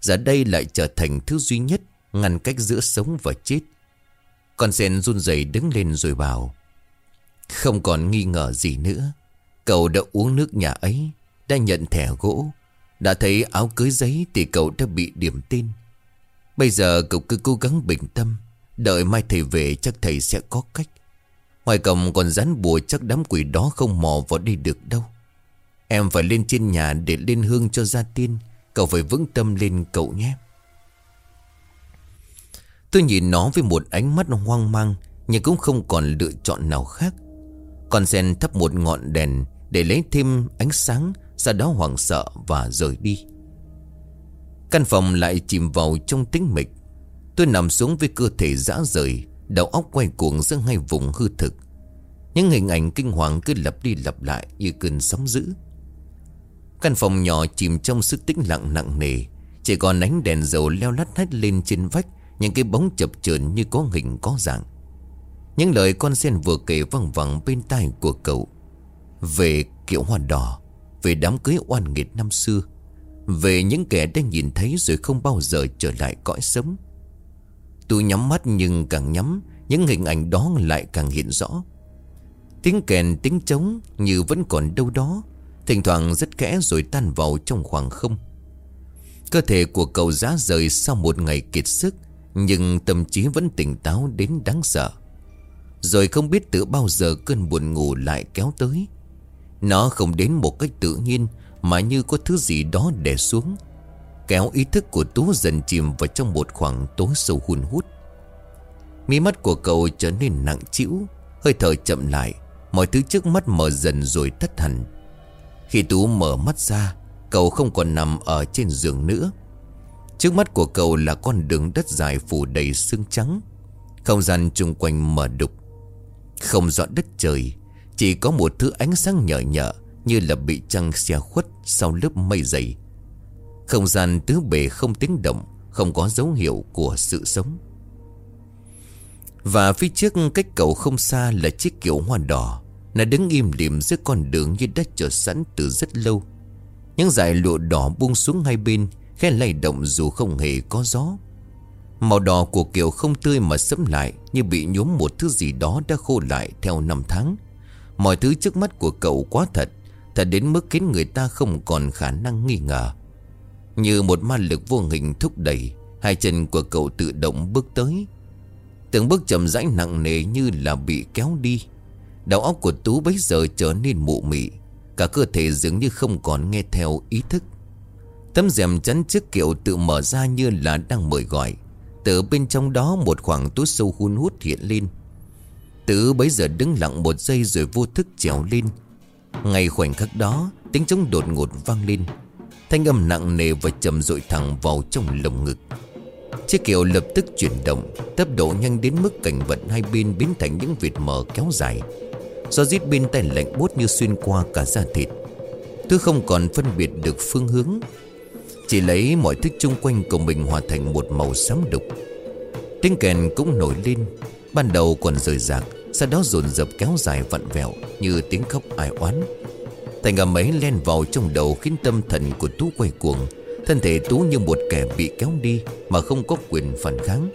Giờ đây lại trở thành thứ duy nhất Ngăn cách giữa sống và chết Con sen run rẩy đứng lên rồi bảo, Không còn nghi ngờ gì nữa, Cậu đã uống nước nhà ấy, Đã nhận thẻ gỗ, Đã thấy áo cưới giấy Thì cậu đã bị điểm tin. Bây giờ cậu cứ cố gắng bình tâm Đợi mai thầy về chắc thầy sẽ có cách. Ngoài cổng còn rắn bùa chắc đám quỷ đó không mò vào đi được đâu. Em phải lên trên nhà để lên hương cho gia tiên. Cậu phải vững tâm lên cậu nhé. Tôi nhìn nó với một ánh mắt hoang mang, Nhưng cũng không còn lựa chọn nào khác. Con sen thắp một ngọn đèn Để lấy thêm ánh sáng, Sau đó hoảng sợ và rời đi. Căn phòng lại chìm vào trong tĩnh mịch. Tôi nằm xuống với cơ thể rã rời, Đầu óc quay cuồng giữa hai vùng hư thực. Những hình ảnh kinh hoàng cứ lặp đi lặp lại Như cơn sóng dữ. Căn phòng nhỏ chìm trong sự tĩnh lặng nặng nề, Chỉ còn ánh đèn dầu leo lắt hách lên trên vách, Những cái bóng chập chờn như có hình có dạng. Những lời con sen vừa kể văng vẳng bên tai của cậu. Về kiểu hoa đỏ, Về đám cưới oan nghiệt năm xưa, Về những kẻ đã nhìn thấy rồi không bao giờ trở lại cõi sống. Tôi nhắm mắt nhưng càng nhắm, Những hình ảnh đó lại càng hiện rõ. Tiếng kèn, tiếng trống như vẫn còn đâu đó, Thỉnh thoảng rất kẽ rồi tan vào trong khoảng không. Cơ thể của cậu giá rời sau một ngày kiệt sức, Nhưng tâm trí vẫn tỉnh táo đến đáng sợ. Rồi không biết từ bao giờ cơn buồn ngủ lại kéo tới. Nó không đến một cách tự nhiên Mà như có thứ gì đó đè xuống. Kéo ý thức của Tú dần chìm vào trong một khoảng tối sâu hun hút. Mí mắt của cậu trở nên nặng chịu Hơi thở chậm lại, Mọi thứ trước mắt mở dần rồi tắt hẳn. Khi Tú mở mắt ra, Cậu không còn nằm ở trên giường nữa. Trước mắt của cậu là con đường đất dài phủ đầy sương trắng, Không gian chung quanh mở đục. Không rõ đất trời, Chỉ có một thứ ánh sáng nhợ nhợ Như là bị trăng xe khuất Sau lớp mây dày không gian tứ bề không tiếng động, Không có dấu hiệu của sự sống. Và phía trước cách cậu không xa là chiếc kiểu hoa đỏ. Nó đứng im lìm giữa con đường như đã chờ sẵn từ rất lâu. Những dải lụa đỏ buông xuống hai bên Khe lay động dù không hề có gió. Màu đỏ của kiểu không tươi mà sẫm lại Như bị nhuốm một thứ gì đó đã khô lại theo năm tháng. Mọi thứ trước mắt của cậu quá thật Thật đến mức khiến người ta không còn khả năng nghi ngờ. Như một ma lực vô hình thúc đẩy Hai chân của cậu tự động bước tới. Từng bước chậm rãi nặng nề như là bị kéo đi. Đầu óc của Tú bấy giờ trở nên mụ mị, Cả cơ thể dường như không còn nghe theo ý thức. Tấm rèm chắn trước kiệu tự mở ra như là đang mời gọi. Từ bên trong đó một khoảng túi sâu hun hút hiện lên. Tứ bấy giờ đứng lặng một giây rồi vô thức trèo lên. Ngay khoảnh khắc đó, Tiếng trống đột ngột vang lên. Thanh âm nặng nề và trầm rội thẳng vào trong lồng ngực. Chiếc kiệu lập tức chuyển động, Tốc độ nhanh đến mức cảnh vật hai bên biến thành những vệt mờ kéo dài. Do rít bên tay lạnh buốt như xuyên qua cả da thịt Tôi không còn phân biệt được phương hướng. Chỉ lấy mọi thứ chung quanh của mình hòa thành một màu xám đục. Tiếng kèn cũng nổi lên, Ban đầu còn rời rạc, Sau đó dồn dập kéo dài vặn vẹo Như tiếng khóc ai oán. Thành ngầm ấy len vào trong đầu Khiến tâm thần của Tú quay cuồng. Thân thể Tú như một kẻ bị kéo đi Mà không có quyền phản kháng.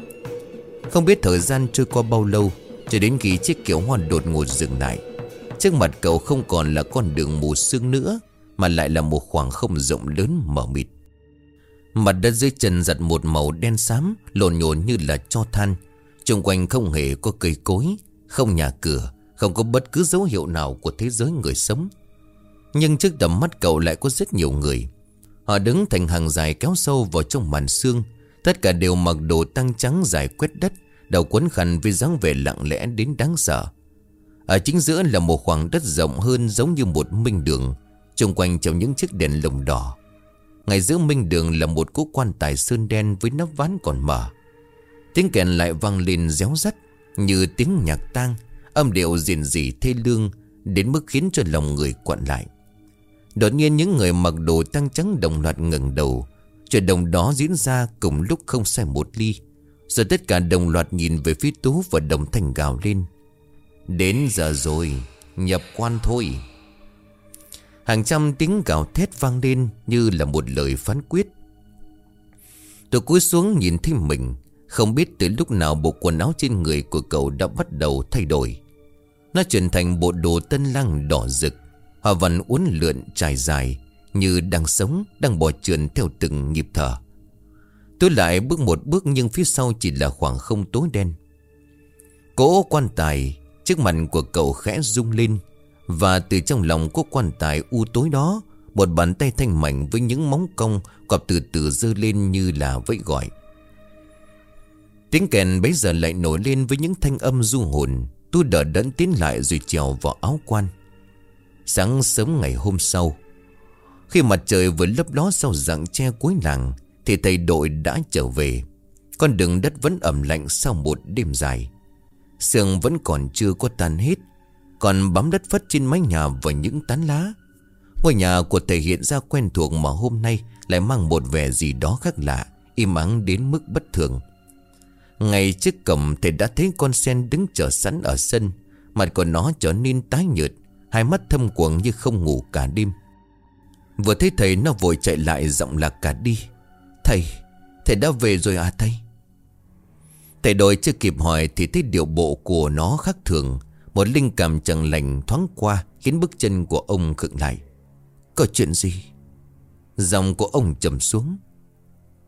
Không biết thời gian trôi qua bao lâu, Cho đến khi chiếc kiểu hoa đột ngột dừng lại. Trước mặt cậu không còn là con đường mù sương nữa, Mà lại là một khoảng không rộng lớn mở mịt. Mặt đất dưới chân giặt một màu đen xám, Lộn nhộn như là cho than. Trung quanh không hề có cây cối, Không nhà cửa, Không có bất cứ dấu hiệu nào của thế giới người sống. Nhưng trước tầm mắt cậu lại có rất nhiều người. Họ đứng thành hàng dài kéo sâu vào trong màn xương Tất cả đều mặc đồ tăng trắng dài quét đất, Đầu quấn khăn với dáng vẻ lặng lẽ đến đáng sợ. Ở chính giữa là một khoảng đất rộng hơn giống như một minh đường Trung quanh trong những chiếc đèn lồng đỏ. Ngay giữa minh đường là một cỗ quan tài sơn đen với nắp ván còn mở. Tiếng kèn lại vang lên réo rắt, Như tiếng nhạc tang, Âm điệu rền rỉ thê lương, Đến mức khiến cho lòng người quặn lại. Đột nhiên những người mặc đồ tăng trắng đồng loạt ngẩng đầu. Chuyện đồng đó diễn ra cùng lúc không sai một ly. Rồi tất cả đồng loạt nhìn về phía Tú và đồng thanh gào lên. Đến giờ rồi, Nhập quan thôi. Hàng trăm tiếng gào thét vang lên Như là một lời phán quyết. Tôi cúi xuống nhìn thấy mình. Không biết từ lúc nào bộ quần áo trên người của cậu đã bắt đầu thay đổi. Nó chuyển thành bộ đồ tân lăng đỏ rực. Họ vẫn uốn lượn trải dài Như đang sống, Đang bò trườn theo từng nhịp thở. Tôi lại bước một bước Nhưng phía sau chỉ là khoảng không tối đen. Cỗ quan tài, Chiếc mặt của cậu khẽ rung lên Và từ trong lòng của quan tài u tối đó, Một bàn tay thanh mảnh với những móng cong Cọp từ từ dơ lên như là vẫy gọi. Tiếng kèn bấy giờ lại nổi lên với những thanh âm du hồn. Tôi đỡ đẫn tiến lại rồi trèo vào áo quan. Sáng sớm ngày hôm sau, Khi mặt trời vừa lấp ló sau rặng tre cuối làng, Thì thầy đội đã trở về. Con đường đất vẫn ẩm lạnh sau một đêm dài. Sương vẫn còn chưa có tan hết, Còn bám đất phất trên mái nhà và những tán lá. Ngôi nhà của thầy hiện ra quen thuộc mà hôm nay Lại mang một vẻ gì đó khác lạ, Im ắng đến mức bất thường. Ngay trước cổng, thầy đã thấy con sen đứng chờ sẵn ở sân, Mặt của nó trở nên tái nhợt. Hai mắt thâm quầng như không ngủ cả đêm. Vừa thấy thầy, nó vội chạy lại, giọng lạc cả đi. Thầy Thầy đã về rồi à thầy? Thầy đội chưa kịp hỏi Thì thấy điệu bộ của nó khác thường. Một linh cảm chẳng lành thoáng qua Khiến bước chân của ông khựng lại. Có chuyện gì? Dòng của ông trầm xuống.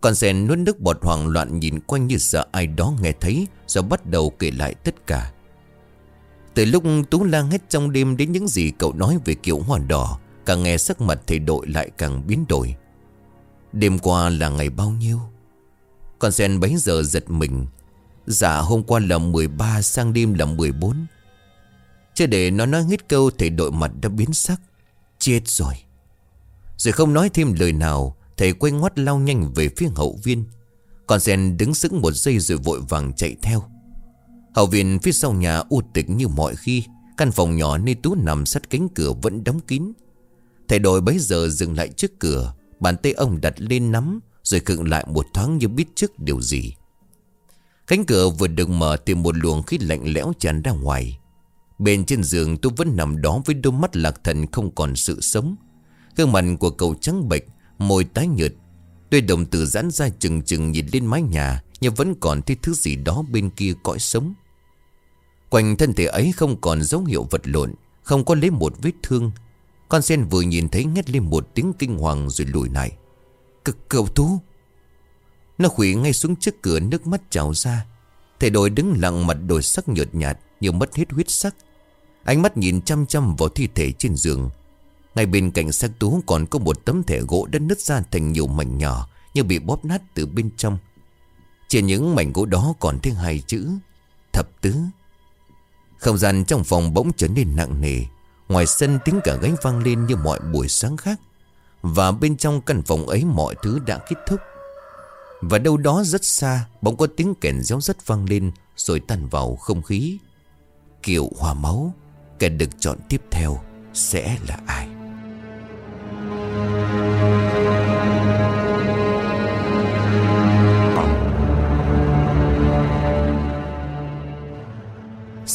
Con sen nuốt nước bọt hoảng loạn Nhìn quanh như sợ ai đó nghe thấy, Rồi bắt đầu kể lại tất cả từ lúc Tú lan hết trong đêm đến những gì cậu nói về kiểu hoa đỏ, Càng nghe sắc mặt thầy đội lại càng biến đổi. Đêm qua là ngày bao nhiêu? Con sen bấy giờ giật mình. Dạ hôm qua là 13 sang đêm là 14 Chưa để nó nói hết câu thầy đội mặt đã biến sắc. Chết rồi. Rồi không nói thêm lời nào, Thầy quay ngoắt lao nhanh về phía hậu viên. Con sen đứng sững một giây rồi vội vàng chạy theo. Hậu viện phía sau nhà u tịch như mọi khi, Căn phòng nhỏ nơi Tú nằm sát cánh cửa vẫn đóng kín. Thầy đội bấy giờ dừng lại trước cửa, Bàn tay ông đặt lên nắm, Rồi khựng lại một thoáng như biết trước điều gì. Cánh cửa vừa được mở Thì một luồng khí lạnh lẽo tràn ra ngoài. Bên trên giường tôi vẫn nằm đó Với đôi mắt lạc thần không còn sự sống. Gương mặt của cậu trắng bệch, Môi tái nhợt. Tôi đồng tử giãn ra chừng chừng nhìn lên mái nhà, Nhưng vẫn còn thấy thứ gì đó bên kia cõi sống. Quanh thân thể ấy không còn dấu hiệu vật lộn, Không có lấy một vết thương. Con sen vừa nhìn thấy ngét lên một tiếng kinh hoàng rồi lùi lại. Cực cầu tú. Nó khủy ngay xuống trước cửa, nước mắt trào ra. Thầy đội đứng lặng mặt đổi sắc nhợt nhạt, Như mất hết huyết sắc. Ánh mắt nhìn chăm chăm vào thi thể trên giường. Ngay bên cạnh xác tú còn có một tấm thẻ gỗ đã nứt ra thành nhiều mảnh nhỏ, Như bị bóp nát từ bên trong. Trên những mảnh gỗ đó còn thêm hai chữ, Thập tứ. Không gian trong phòng bỗng trở nên nặng nề. Ngoài sân tiếng cả gánh vang lên như mọi buổi sáng khác. Và bên trong căn phòng ấy mọi thứ đã kết thúc. Và đâu đó rất xa, Bỗng có tiếng kèn réo rất vang lên, Rồi tan vào không khí. Kiệu hòa máu, Kẻ được chọn tiếp theo Sẽ là ai?